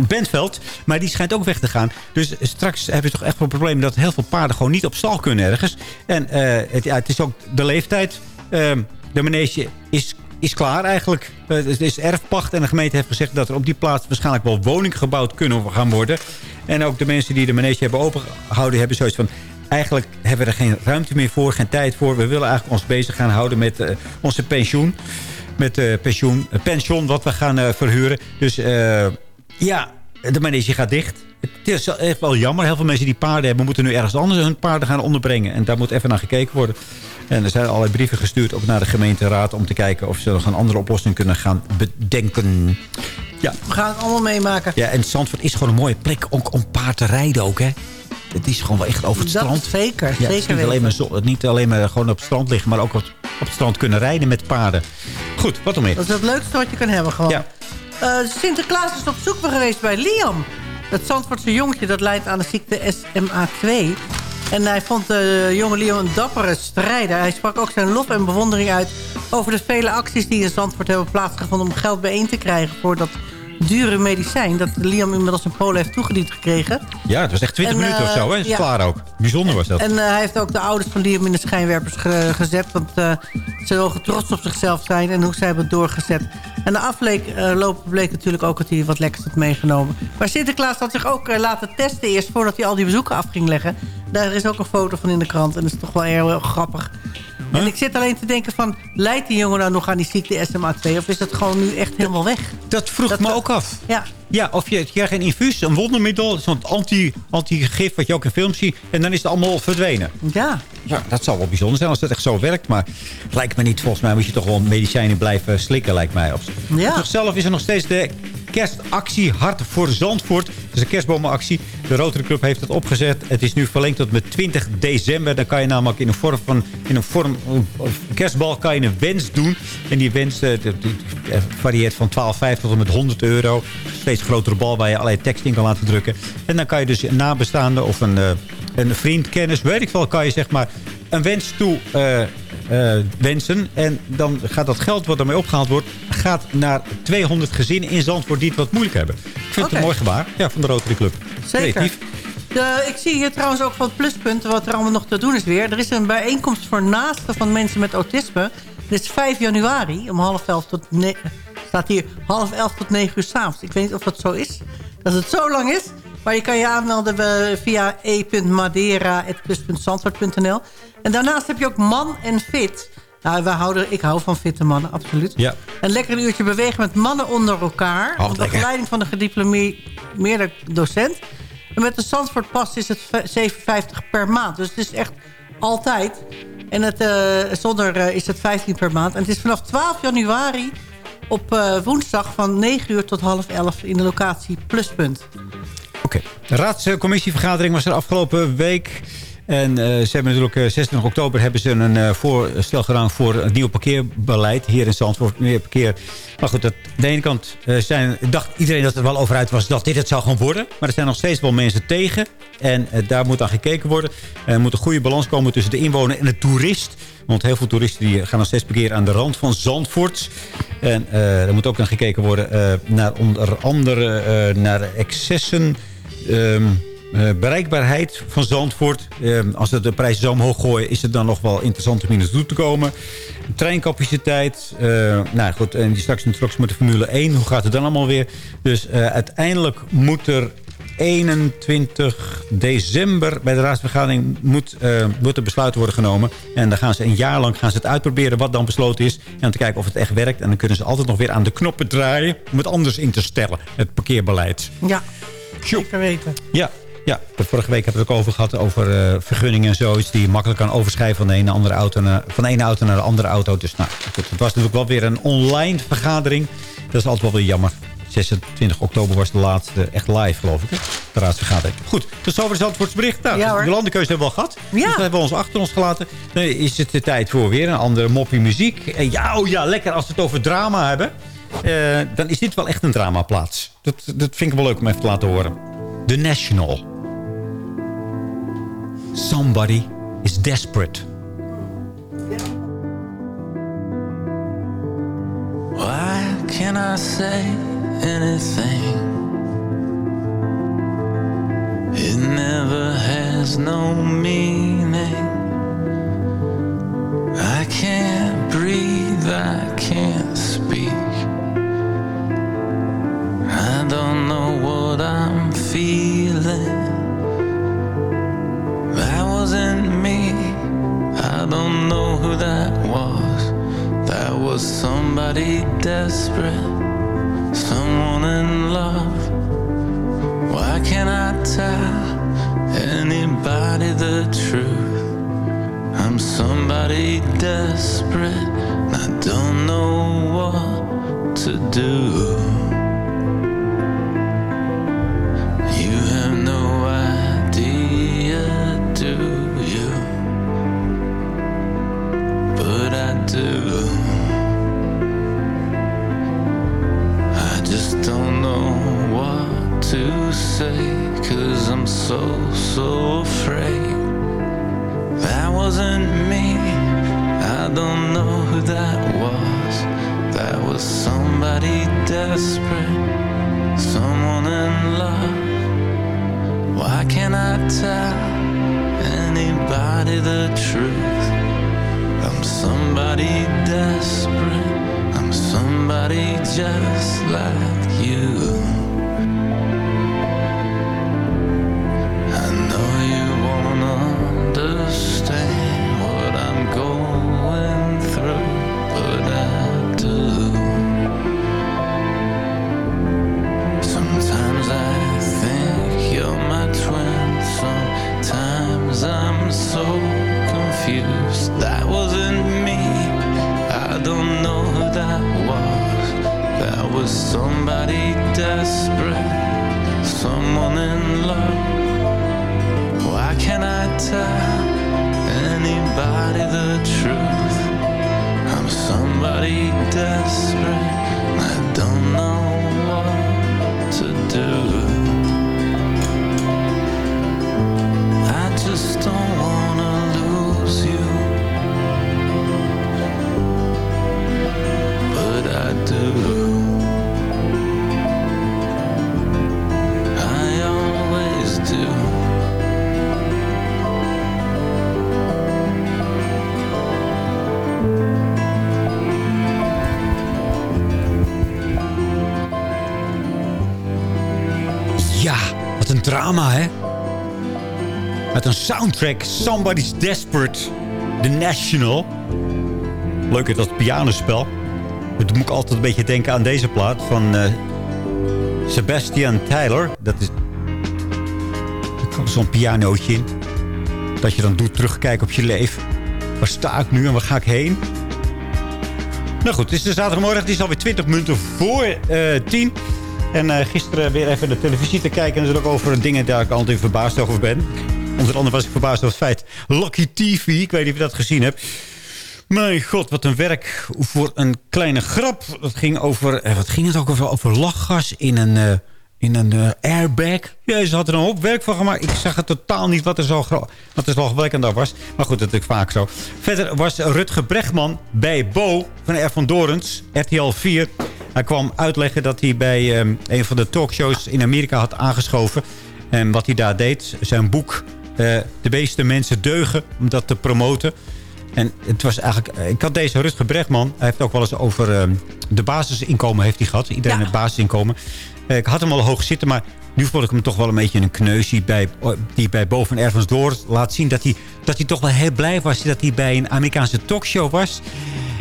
Bentveld. Maar die schijnt ook weg te gaan. Dus straks heb je toch echt wel een probleem... dat heel veel paarden gewoon niet op stal kunnen ergens. En het, ja, het is ook de leeftijd. Ehm, de manege is is klaar eigenlijk. Eh, Het is erfpacht en de gemeente heeft gezegd... dat er op die plaats waarschijnlijk wel woningen gebouwd kunnen gaan worden. En ook de mensen die de manege hebben opengehouden... hebben zoiets van... Eigenlijk hebben we er geen ruimte meer voor, geen tijd voor. We willen eigenlijk ons bezig gaan houden met eh, onze pensioen. Met eh, pensioen, pension wat we gaan verhuren. Dus ja, de manege gaat dicht. Het is echt wel jammer. Heel veel mensen die paarden hebben... moeten nu ergens anders hun paarden gaan onderbrengen. En daar moet even naar gekeken worden. En er zijn allerlei brieven gestuurd ook naar de gemeenteraad... om te kijken of ze nog een andere oplossing kunnen gaan bedenken. Ja, We gaan het allemaal meemaken. ja en Zandvoort is gewoon een mooie plek ook om paard te rijden ook, hè? Het is gewoon wel echt over het Dat strand. zeker, Ja, zeker niet weten. alleen, maar zo- niet alleen maar gewoon op het strand liggen... maar ook op, op het strand kunnen rijden met paarden. Goed, wat nog meer? Dat is het leukste wat je kan hebben gewoon. Ja. Eh, Sinterklaas is op zoek geweest bij Liam. Het Zandvoortse jongetje dat leidt aan de ziekte SMA2. En hij vond de jonge Liam een dappere strijder. Hij sprak ook zijn lof en bewondering uit... over de vele acties die in Zandvoort hebben plaatsgevonden... om geld bijeen te krijgen voor dat dure medicijn... dat Liam inmiddels in Polen heeft toegediend gekregen. Ja, het was echt 20 En, minuten of eh, zo, hè? Is ja. klaar ook. Bijzonder was dat. En eh, hij heeft ook de ouders van Liam in de schijnwerpers ge- gezet. Want eh, ze mogen trots op zichzelf zijn en hoe ze hebben het doorgezet. En de afloop bleek natuurlijk ook dat hij wat lekkers had meegenomen. Maar Sinterklaas had zich ook laten testen eerst... voordat hij al die bezoeken af ging leggen. Daar is ook een foto van in de krant. En dat is toch wel heel, heel grappig. En ik zit alleen te denken van... leidt die jongen nou nog aan die ziekte SMA2? Of is dat gewoon nu echt helemaal weg? Dat vroeg me ook af. Ja. Ja, of je, krijgt een infuus, een wondermiddel, zo'n anti- anti-gif wat je ook in films ziet. En dan is het allemaal verdwenen. Ja. Ja, dat zou wel bijzonder zijn als dat echt zo werkt. Maar lijkt me niet. Volgens mij moet je toch wel medicijnen blijven slikken, lijkt mij. Op, Ja. op zichzelf is er nog steeds de kerstactie Hart voor Zandvoort. Dat is een kerstbomenactie. De Rotary Club heeft het opgezet. Het is nu verlengd tot met 20 december. Dan kan je namelijk in een vorm van in een vorm kerstbal kan je een wens doen. En die wens eh, die varieert van 12,50 tot en met 100 euro. Steeds grotere bal waar je allerlei tekst in kan laten drukken. En dan kan je dus een nabestaande of een, eh, een vriend, kennis, weet ik kan je zeg maar een wens toe eh, eh, wensen. En dan gaat dat geld wat ermee opgehaald wordt... gaat naar 200 gezinnen in Zandvoort die het wat moeilijk hebben. Ik vind het een mooi gebaar ja, van de Rotary Club. Zeker. Creatief. De, ik zie hier trouwens ook van het pluspunt wat er allemaal nog te doen is weer. Er is een bijeenkomst voor naasten van mensen met autisme. Dit is 5 januari om half elf tot... Staat hier half elf tot negen uur s'avonds. Ik weet niet of dat zo is. Dat het zo lang is. Maar je kan je aanmelden eh, via e.madera.plus.zandvoort.nl. En daarnaast heb je ook Man en Fit. Nou, we houden, ik hou van fitte mannen, absoluut. Ja. Een lekker uurtje bewegen met mannen onder elkaar. Oh, onder begeleiding van een gediplomeerde docent. En met de Zandvoort Pas is het v- 7,50 per maand. Dus het is echt altijd. En het, eh, zonder eh, is het 15 per maand. En het is vanaf 12 januari op woensdag van 9 uur tot half 11 in de locatie Pluspunt. Oké. De raadscommissievergadering was er afgelopen week. En eh, ze hebben natuurlijk eh, 26 oktober hebben ze een eh, voorstel gedaan voor een nieuw parkeerbeleid hier in Zandvoort. Meer parkeer. Maar goed, dat, aan de ene kant eh, zijn, dacht iedereen dat het wel over uit was dat dit het zou gaan worden. Maar er zijn nog steeds wel mensen tegen. En eh, daar moet aan gekeken worden. Er moet een goede balans komen tussen de inwoner en de toerist. Want heel veel toeristen die gaan nog steeds parkeren aan de rand van Zandvoort. En eh, er moet ook naar gekeken worden eh, naar onder andere eh, naar excessen... ehm, eh, bereikbaarheid van Zandvoort. Ehm, als het de prijzen zo omhoog gooien... is het dan nog wel interessant om hier naartoe te komen. Treincapaciteit. eh, nou goed, en die straks straks met de Formule 1. Hoe gaat het dan allemaal weer? Dus eh, uiteindelijk moet er 21 december bij de raadsvergadering moet, er besluit worden genomen. En dan gaan ze een jaar lang gaan ze het uitproberen wat dan besloten is. En te kijken of het echt werkt. En dan kunnen ze altijd nog weer aan de knoppen draaien om het anders in te stellen. Het parkeerbeleid. Ja, zeker weten. Ja, ja. De vorige week hebben we het ook over gehad. Over eh, vergunningen en zoiets. Die je makkelijk kan overschrijven van de ene, andere auto naar, van de ene auto naar de andere auto. Dus nou, goed, het was natuurlijk wel weer een online vergadering. Dat is altijd wel weer jammer. 26 oktober was de laatste echt live, geloof ik. Hè? De raadsvergadering. Goed, tot zover is het bericht. Nou, Ja, de landenkeuze hebben we al gehad. Dus dat hebben we ons achter ons gelaten. Dan is het de tijd voor weer een andere moppie muziek. En ja, oh ja, lekker als we het over drama hebben. Eh, dan is dit wel echt een dramaplaats. Dat, dat vind ik wel leuk om even te laten horen. The National. Somebody is desperate. Why can I say anything? It never has no meaning. Desperate, someone in love. Why can't I tell anybody the truth? I'm somebody desperate, and I don't know what to do. Truth? I'm somebody desperate. I'm somebody just like you. That wasn't me. I don't know who that was. That was somebody desperate, someone in love. Why can't I tell anybody the truth? I'm somebody desperate. I don't Een soundtrack. Somebody's Desperate. The National. Leuk is dat pianospel. Het moet ik altijd een beetje denken aan deze plaat van eh, Sebastian Tyler. Dat is er zo'n pianootje in. Dat je dan doet terugkijken op je leven. Waar sta ik nu en waar ga ik heen? Nou goed, het is de zaterdagmorgen. Het is alweer 20 minuten voor uh, 10. En uh, gisteren weer even de televisie te kijken. En natuurlijk over dingen daar ik altijd verbaasd over ben. Onder andere was ik verbaasd over het feit... Lucky TV, ik weet niet of je dat gezien hebt... Mijn god, wat een werk voor een kleine grap. Het ging over, eh, wat ging het ook over? Over lachgas in een, uh, in een uh, airbag. Ja, ze hadden er een hoop werk van gemaakt. Ik zag het totaal niet wat er zo, wat er zo geblekkend daar was. Maar goed, dat is vaak zo. Verder was Rutger Brechtman bij Bo van R. van Dorens, RTL 4. Hij kwam uitleggen dat hij bij een van de talkshows in Amerika had aangeschoven. En wat hij daar deed, zijn boek... de meeste mensen deugen, om dat te promoten... En het was eigenlijk... Ik had deze Rutger Brechtman. Hij heeft ook wel eens over uh, de basisinkomen heeft hij gehad. Iedereen ja. het basisinkomen. Ik had hem al hoog zitten, maar nu vond ik hem toch wel een beetje een kneusie... Bij, die bij Boven Ergens Door laat zien dat hij, dat hij toch wel heel blij was... dat hij bij een Amerikaanse talkshow was.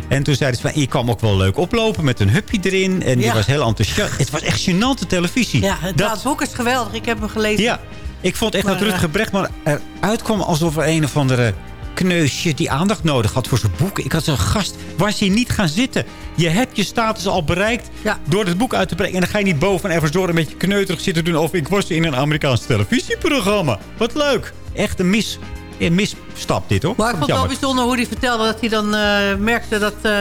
En toen zei hij van, je kwam ook wel leuk oplopen met een hupje erin. En ja. je was heel enthousiast. Het was echt gênante televisie. Ja, het dat... boek is geweldig. Ik heb hem gelezen. Ja, ik vond echt maar, dat Rutger Brechtman eruit kwam alsof er een of andere kneusje die aandacht nodig had voor zijn boek. Ik had zo'n gast, was hij niet gaan zitten. Je hebt je status al bereikt ja. door het boek uit te brengen. En dan ga je niet boven en ergens door een beetje kneuterig zitten doen... of ik was in een Amerikaans televisieprogramma. Wat leuk. Echt een mis... Een misstap dit, hoor. Maar ik vond het wel bijzonder hoe hij vertelde dat hij dan uh, merkte dat uh,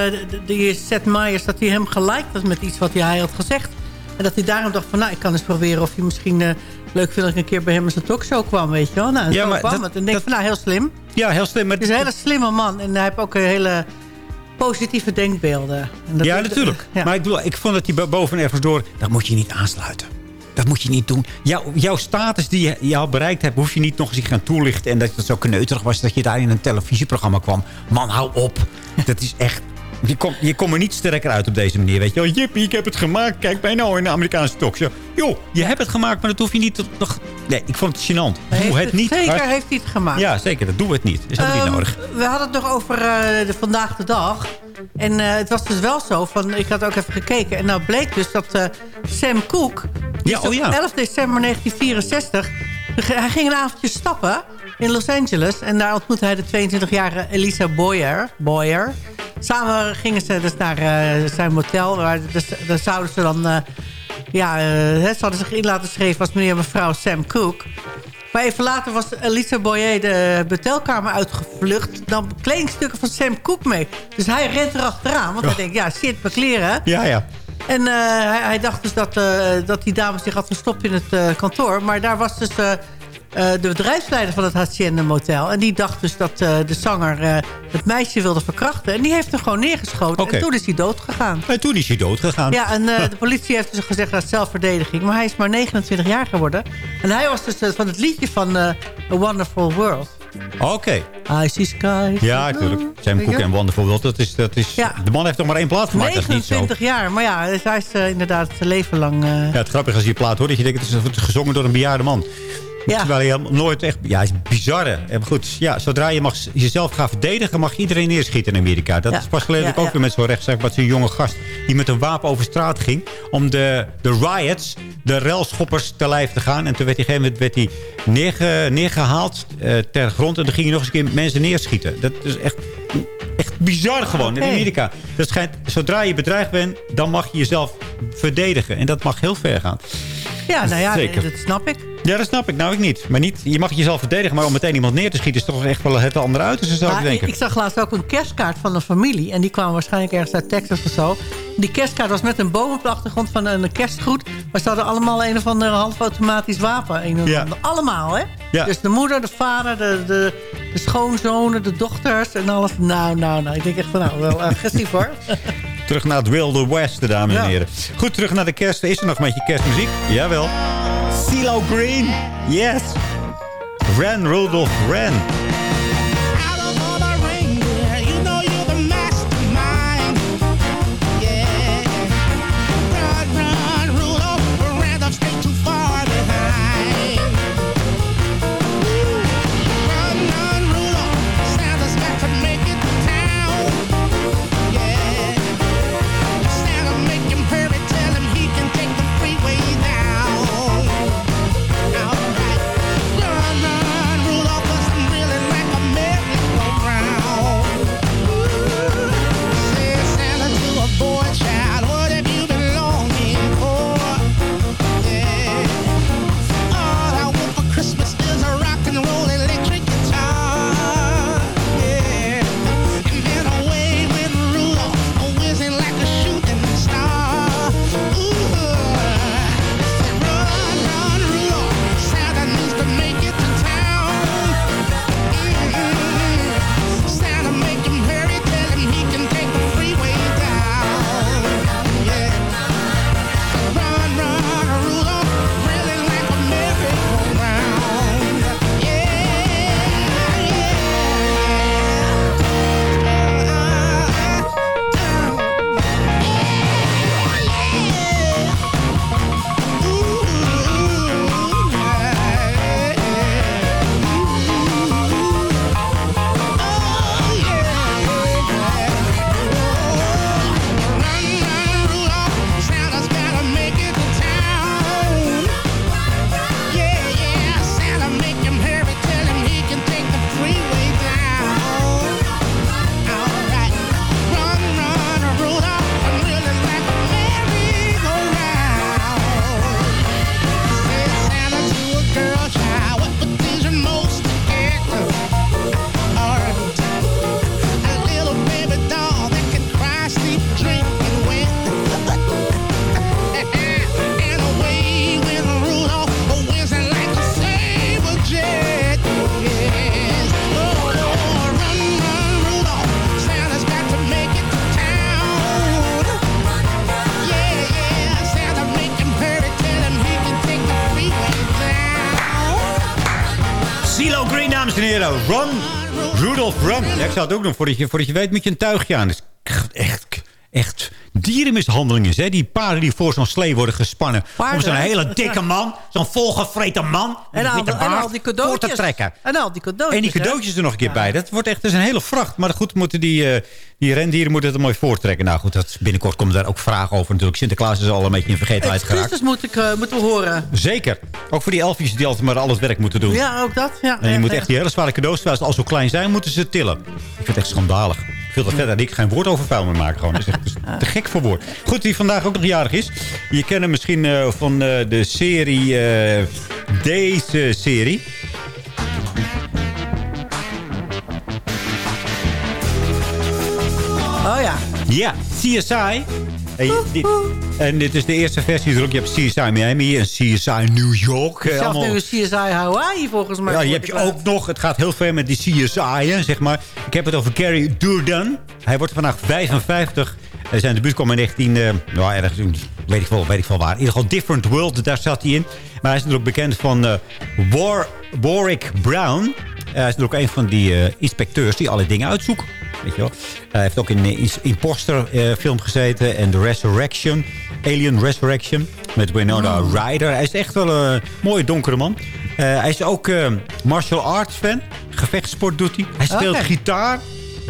die Seth Meyers... dat hij hem gelijk was met iets wat hij had gezegd. En dat hij daarom dacht van, nou, ik kan eens proberen of hij misschien... Uh, leuk vind dat ik een keer bij hem in zijn talkshow kwam, weet je wel. Nou, ja, maar kwam dat, het. En denk dat, van, nou, heel slim. Ja, heel slim. Maar het is een hele slimme man. En hij heeft ook een hele positieve denkbeelden. En dat ja, natuurlijk. Ja. Maar ik bedoel, ik vond dat hij boven ergens door... Dat moet je niet aansluiten. Dat moet je niet doen. Jouw, jouw status die je, je al bereikt hebt... hoef je niet nog eens gaan toelichten. En dat het zo kneuterig was dat je daar in een televisieprogramma kwam. Man, hou op. Dat is echt... Je komt je kom er niet sterker uit op deze manier. Weet je wel, jippie, ik heb het gemaakt. Kijk mij nou in de Amerikaanse talkshow. Joh, je hebt het gemaakt, maar dat hoef je niet nog... Nee, ik vond het gênant. Doe het, niet. Zeker heeft hij het gemaakt. Ja, zeker. Dat doe het niet. Is um, niet nodig. We hadden het nog over uh, de vandaag de dag. En uh, het was dus wel zo, van, ik had ook even gekeken. En nou bleek dus dat uh, Sam Cooke... Ja, oh ja. 11 december 1964... Hij ging een avondje stappen in Los Angeles. En daar ontmoette hij de 22-jarige Elisa Boyer. Boyer. Samen gingen ze dus naar uh, zijn motel. Waar, dus, daar zouden ze dan... Uh, ja, uh, ze hadden zich in laten schrijven als meneer en mevrouw Sam Cooke. Maar even later was Elisa Boyer de hotelkamer uitgevlucht. Dan kledingstukken van Sam Cooke mee. Dus hij rent erachteraan. Want oh. hij denkt, ja, shit, mijn kleren. Ja, ja. En uh, hij, hij, dacht dus dat, uh, dat die dame zich had verstopt in het uh, kantoor. Maar daar was dus de bedrijfsleider van het Hacienda Motel. En die dacht dus dat uh, de zanger uh, het meisje wilde verkrachten. En die heeft hem gewoon neergeschoten. Okay. En toen is hij dood gegaan. En toen is hij dood gegaan. Ja, en de politie heeft dus gezegd dat zelfverdediging. Maar hij is maar 29 jaar geworden. En hij was dus van het liedje van A Wonderful World. Oké. Okay. I see skies. Ja, natuurlijk. Sam Cooke en Wonderful World. Dat is, dat is, ja. De man heeft nog maar één plaat gemaakt. 29 jaar. Maar ja, hij is uh, inderdaad zijn leven lang... Uh... Ja, het grappige als je plaat hoort. Dat je denkt, het is gezongen door een bejaarde man. Ja. Terwijl je nooit echt... Ja, het is bizarre. Maar goed, ja, zodra je mag, jezelf gaat verdedigen... mag iedereen neerschieten in Amerika. Dat ja. is pas geleden ja, ook weer met zo'n rechtszaak... wat zo'n jonge gast die met een wapen over straat ging... om de, de riots, de relschoppers te lijf te gaan. En toen werd hij, moment werd hij neerge, neergehaald uh, ter grond... en dan ging hij nog eens een keer mensen neerschieten. Dat is echt, echt bizar gewoon okay. in Amerika. Dat schijnt, zodra je bedreigd bent... dan mag je jezelf verdedigen. En dat mag heel ver gaan. Ja, nou ja, Zeker. dat snap ik. Ja, dat snap ik. Nou, ik niet. Maar niet, je mag jezelf verdedigen, maar om meteen iemand neer te schieten... is toch echt wel het andere uit, dus zou ik denken. Ik zag laatst ook een kerstkaart van een familie. En die kwam waarschijnlijk ergens uit Texas of zo. Die kerstkaart was met een boom op de achtergrond van een kerstgroet. Maar ze hadden allemaal een of ander halfautomatisch wapen. Een ja. Allemaal, hè? Ja. Dus de moeder, de vader, de, de, de schoonzonen, de dochters en alles. Nou, nou, nou. Ik denk echt van, nou, wel agressief hoor. Terug naar het Wilde West, dames en heren. Goed, terug naar de kerst. Is er nog een beetje kerstmuziek? Jawel. CeeLo Green. Yes. Ren Rudolph Ren. Run, Rudolph, run. Ja, ik zou het ook doen. Voordat je, voordat je weet moet je een tuigje aan. Dus echt, echt dierenmishandeling is. Hè? Die paarden die voor zo'n slee worden gespannen. Paarden, om zo'n hele dikke man. Zo'n volgevreten man. En al, witte en al baard, die Voor te cadeautjes. trekken. En al die cadeautjes. En die hè? cadeautjes er nog een keer bij. Dat wordt echt dat is een hele vracht. Maar goed, moeten die, eh, die rendieren moeten het er mooi voortrekken. Nou goed, dat, binnenkort komen daar ook vragen over natuurlijk. Sinterklaas is al een beetje in vergetenheid geraakt. Excuses moet ik, eh, moeten we horen. Zeker. Ook voor die elfjes die altijd maar al het werk moeten doen. Ja, ook dat. Ja, En je moet echt die hele zware cadeaus, terwijl ze al zo klein zijn, moeten ze tillen. Ik vind het echt schandalig. Veel te verder. Ik geen woord over vuil meer maken. Gewoon. Dat is echt te gek voor woord. Goed, die vandaag ook nog jarig is. Je kent hem misschien eh, van eh, de serie... eh, deze serie. Oh ja. Ja, CSI. En, je- dit, en dit is de eerste versie. Je hebt CSI Miami en CSI New York. Zelfs allemaal- nu een CSI Hawaii volgens mij. Ja, die hoorde heb je ook nog. Het gaat heel ver met die CSI'en, zeg maar. Ik heb het over Gary Durden. Hij wordt vandaag 55. Eh, Zijn debuut kwam in 19... eh nou, ergens, weet ik, wel, weet ik wel waar. In ieder geval Different World, daar zat hij in. Maar hij is natuurlijk bekend van eh, War, Warwick Brown. Eh, hij is natuurlijk een van die inspecteurs die alle dingen uitzoeken. Weet je wel. Hij heeft ook in de Imposter eh, film gezeten. En The Resurrection. Alien Resurrection. Met Winona Ryder. Hij is echt wel een mooie donkere man. Eh, hij is ook eh, martial arts fan. Gevechtsport doet hij. Hij speelt gitaar.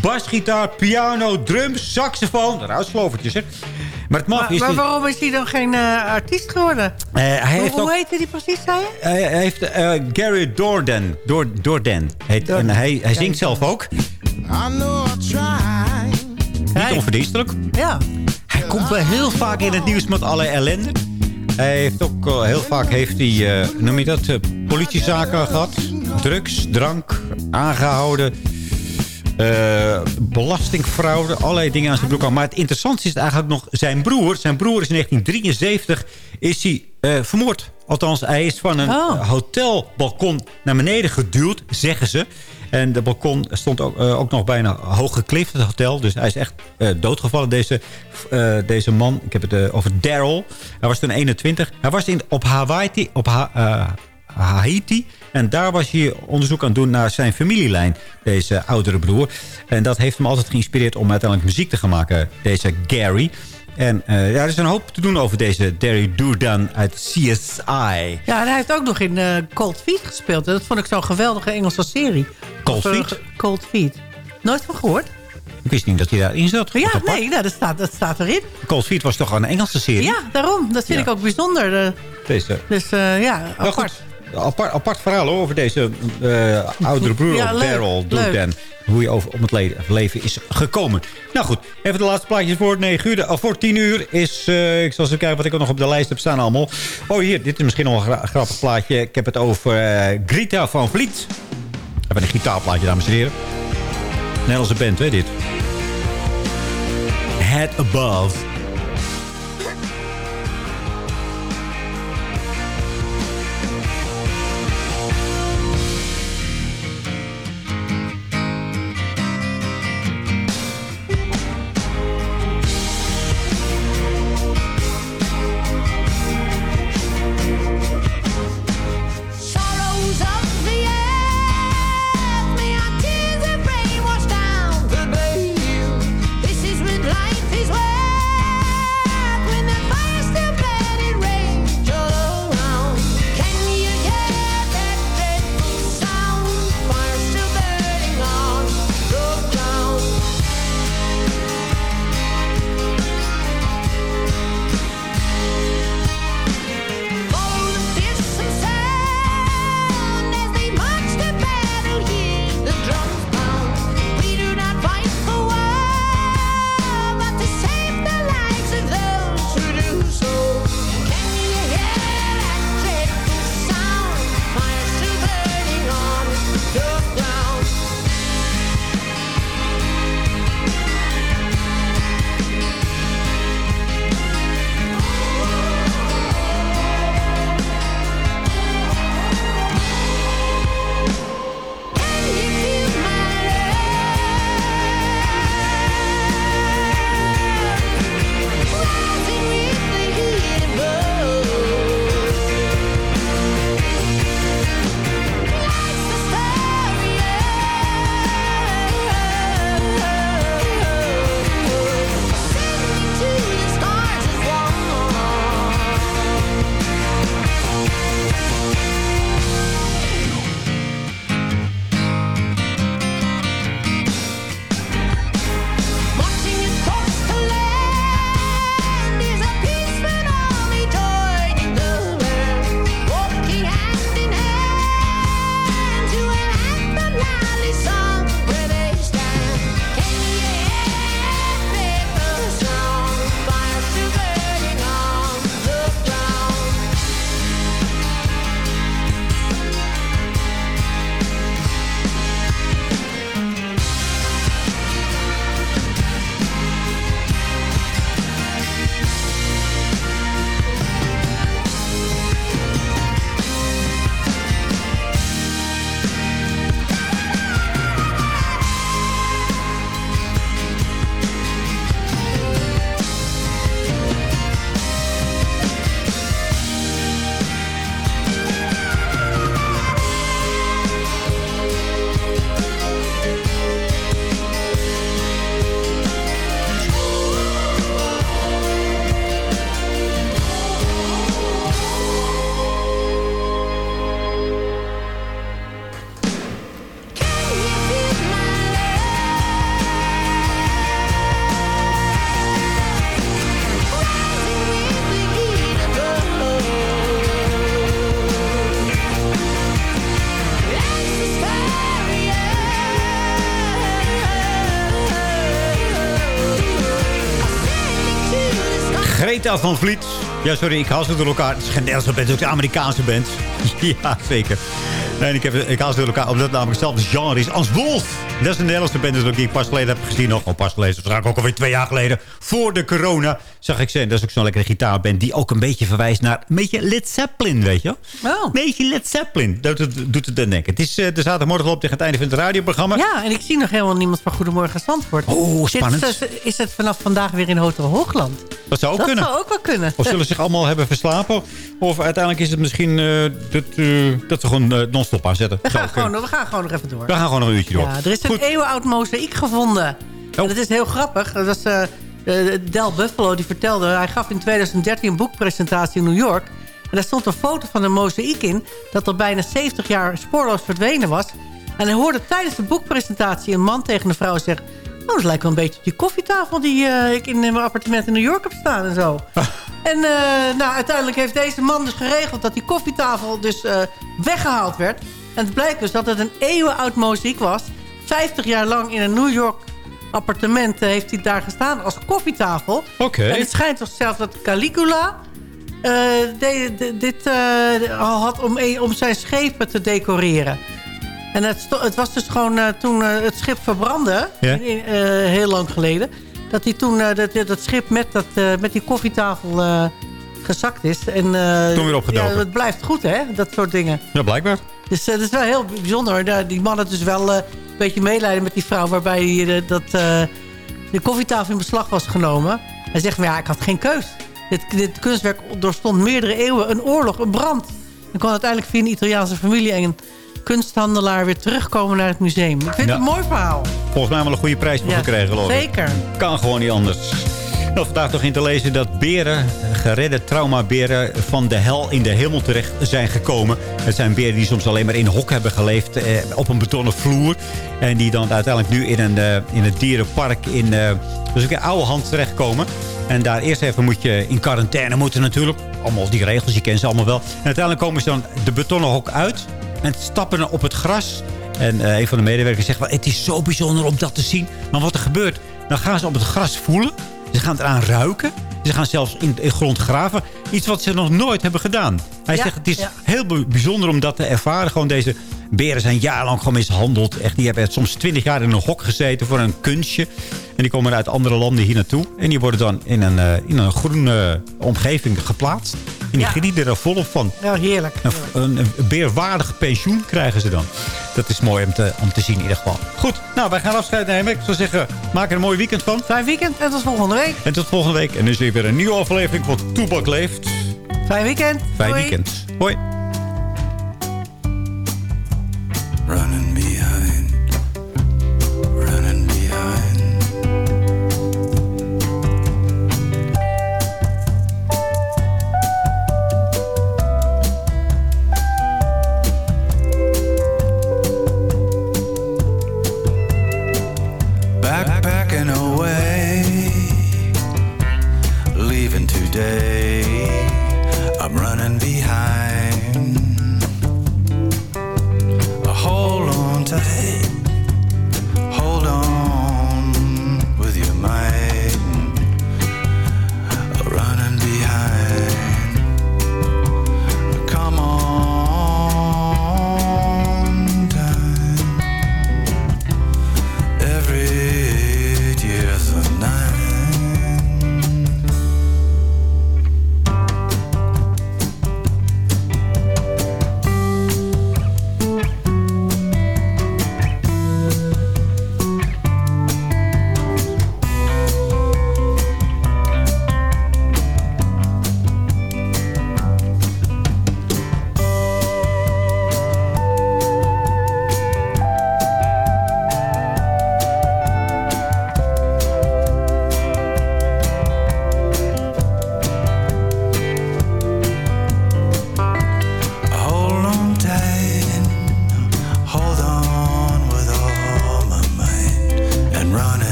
Basgitaar, piano, drums, saxofoon. Ruitslovertjes, hè. Maar het Maar, is... maar die- waarom is hij dan geen eh, artiest geworden? eh, hij Hoe, heeft hoe ook... heette die precies, zei je? Hij hij heeft eh, Gary Dorden. Dor, Dorden heet, en hij, hij zingt zelf ook. Niet onverdienstelijk. Ja. Hij komt wel heel vaak in het nieuws met alle ellende. Hij heeft ook eh, heel vaak heeft hij, eh, noem je dat, eh, politiezaken gehad. Drugs, drank, aangehouden. eh, belastingfraude, allerlei dingen aan zijn broek. Maar het interessantste is eigenlijk nog zijn broer. Zijn broer is in 1973 is hij, eh, vermoord. Althans, hij is van een Oh. hotelbalkon naar beneden geduwd, zeggen ze. En de balkon stond ook, eh, ook nog bijna hoog geklift, het hotel. Dus hij is echt eh, doodgevallen, deze, eh, deze man. Ik heb het over Daryl. Hij was toen 21. Hij was in, op Hawaii, op Ha- Haiti. En daar was hij onderzoek aan doen naar zijn familielijn. Deze oudere broer. En dat heeft hem altijd geïnspireerd om uiteindelijk muziek te gaan maken. Deze Gary. En eh, ja, er is een hoop te doen over deze Derry Dourdan uit CSI. Ja, en hij heeft ook nog in eh, Cold Feet gespeeld. En dat vond ik zo'n geweldige Engelse serie. Cold Of, eh, Feet? Cold Feet. Nooit van gehoord? Ik wist niet dat hij daarin zat. Ja, nee, nou, dat, staat, dat staat erin. Cold Feet was toch een Engelse serie? Ja, daarom. Dat vind Ja. ik ook bijzonder. Deze. dus ja, apart. goed, apart, apart verhaal hoor, over deze eh, oudere broer Ja, leuk, Daryl. Durden. Hoe hij over, om het le- leven is gekomen. Nou goed, even de laatste plaatjes voor 9 uur. Of voor 10 uur is... eh, ik zal eens kijken wat ik nog op de lijst heb staan allemaal. Oh hier, dit is misschien nog een gra- grappig plaatje. Ik heb het over Grita van Vliet. Even een gitaarplaatje, dames en heren. Nederlandse band, hè, dit. Head Above. Greta van Vliet. Ja, sorry, ik haal ze door elkaar. Het is geen Nederlandse band, het is ook een Amerikaanse band. ja, zeker. Nee, ik, heb, ik haal ze door elkaar, omdat het namelijk hetzelfde genre is als Wolf. Dat is een Nederlandse band dus ook die ik pas geleden heb gezien. Nog, oh, pas geleden, waarschijnlijk ook alweer twee jaar geleden. Voor de corona zag ik ze. En dat is ook zo'n lekkere gitaarband die ook een beetje verwijst naar een beetje Led Zeppelin, weet je? Oh. Een beetje Led Zeppelin. Dat, dat doet het dan denken. Het is uh, de zaterdagmorgen op tegen het einde van het radioprogramma. Ja, en ik zie nog helemaal niemand van Goedemorgen Zandvoort. Oh, spannend. Is het, is het vanaf vandaag weer in Hotel Hoogland? Dat zou ook dat kunnen. zou ook wel kunnen. Of zullen ze zich allemaal hebben verslapen? Of uiteindelijk is het misschien uh, dat, dat we gewoon uh, aanzetten. We gaan, gewoon, we gaan gewoon nog even door. We gaan gewoon nog een uurtje door. Ja, er is een eeuwenoud mozaïek gevonden. Oh. En dat is heel grappig. Dat was Del Buffalo die vertelde... hij gaf in 2013 een boekpresentatie in New York... En daar stond een foto van een mozaïek in... dat al bijna 70 jaar spoorloos verdwenen was. En hij hoorde tijdens de boekpresentatie een man tegen een vrouw zeggen... Oh, dat lijkt wel een beetje die koffietafel die uh, ik in mijn appartement in New York heb staan en zo. en uh, nou, uiteindelijk heeft deze man dus geregeld dat die koffietafel dus uh, weggehaald werd. En het blijkt dus dat het een eeuwenoud mozaïek was. 50 jaar lang in een New York appartement heeft hij daar gestaan als koffietafel. Oké. Okay. En het schijnt toch zelfs dat Caligula de, de, dit had om, om zijn schepen te decoreren. En het, het, was dus gewoon uh, toen uh, het schip verbrandde, ja? in, uh, heel lang geleden... dat hij toen dat, dat schip met, dat, met die koffietafel gezakt is. En, toen weer opgedoken. Ja, het blijft goed, hè, dat soort dingen. Ja, blijkbaar. Dus dat is wel heel bijzonder. Die man had dus wel een beetje medelijden met die vrouw... waarbij dat, de koffietafel in beslag was genomen. Hij zegt, maar ja, ik had geen keus. Dit, dit kunstwerk doorstond meerdere eeuwen een oorlog, een brand. En kwam uiteindelijk via een Italiaanse familie... en kunsthandelaar weer terugkomen naar het museum. Ik vind ja. het een mooi verhaal. Volgens mij wel een goede prijs voor ja, gekregen, geloof ik. Zeker. Kan gewoon niet anders. Nou, vandaag nog in te lezen dat beren, geredde traumaberen... van de hel in de hemel terecht zijn gekomen. Het zijn beren die soms alleen maar in hok hebben geleefd... Eh, op een betonnen vloer. En die dan uiteindelijk nu in een, uh, in het dierenpark in, uh, dus ook in oude hand terechtkomen. En daar eerst even moet je in quarantaine moeten natuurlijk. Allemaal die regels, je kent ze allemaal wel. En uiteindelijk komen ze dan de betonnen hok uit... en stappen op het gras. En uh, een van de medewerkers zegt... Het is zo bijzonder om dat te zien. Maar wat er gebeurt, dan gaan ze op het gras voelen. Ze gaan eraan ruiken. Ze gaan zelfs in de grond graven. Iets wat ze nog nooit hebben gedaan. Hij Ja, zegt, het is ja. heel bij- bijzonder om dat te ervaren. Gewoon deze beren zijn jarenlang gewoon mishandeld. Echt, die hebben soms twintig jaar in een hok gezeten voor een kunstje. En die komen uit andere landen hier naartoe. En die worden dan in een, eh, in een groene omgeving geplaatst. En die Ja. genieten er volop van. Ja, heerlijk. Een, een, een beerwaardig pensioen krijgen ze dan. Dat is mooi om te, om te zien in ieder geval. Goed, nou wij gaan afscheid nemen. Ik zou zeggen, maak er een mooi weekend van. Fijn weekend en tot volgende week. En tot volgende week. En nu is er weer een nieuwe aflevering van Toebak Leeft. Fijn weekend. Fijn Doei. weekend. Hoi. Running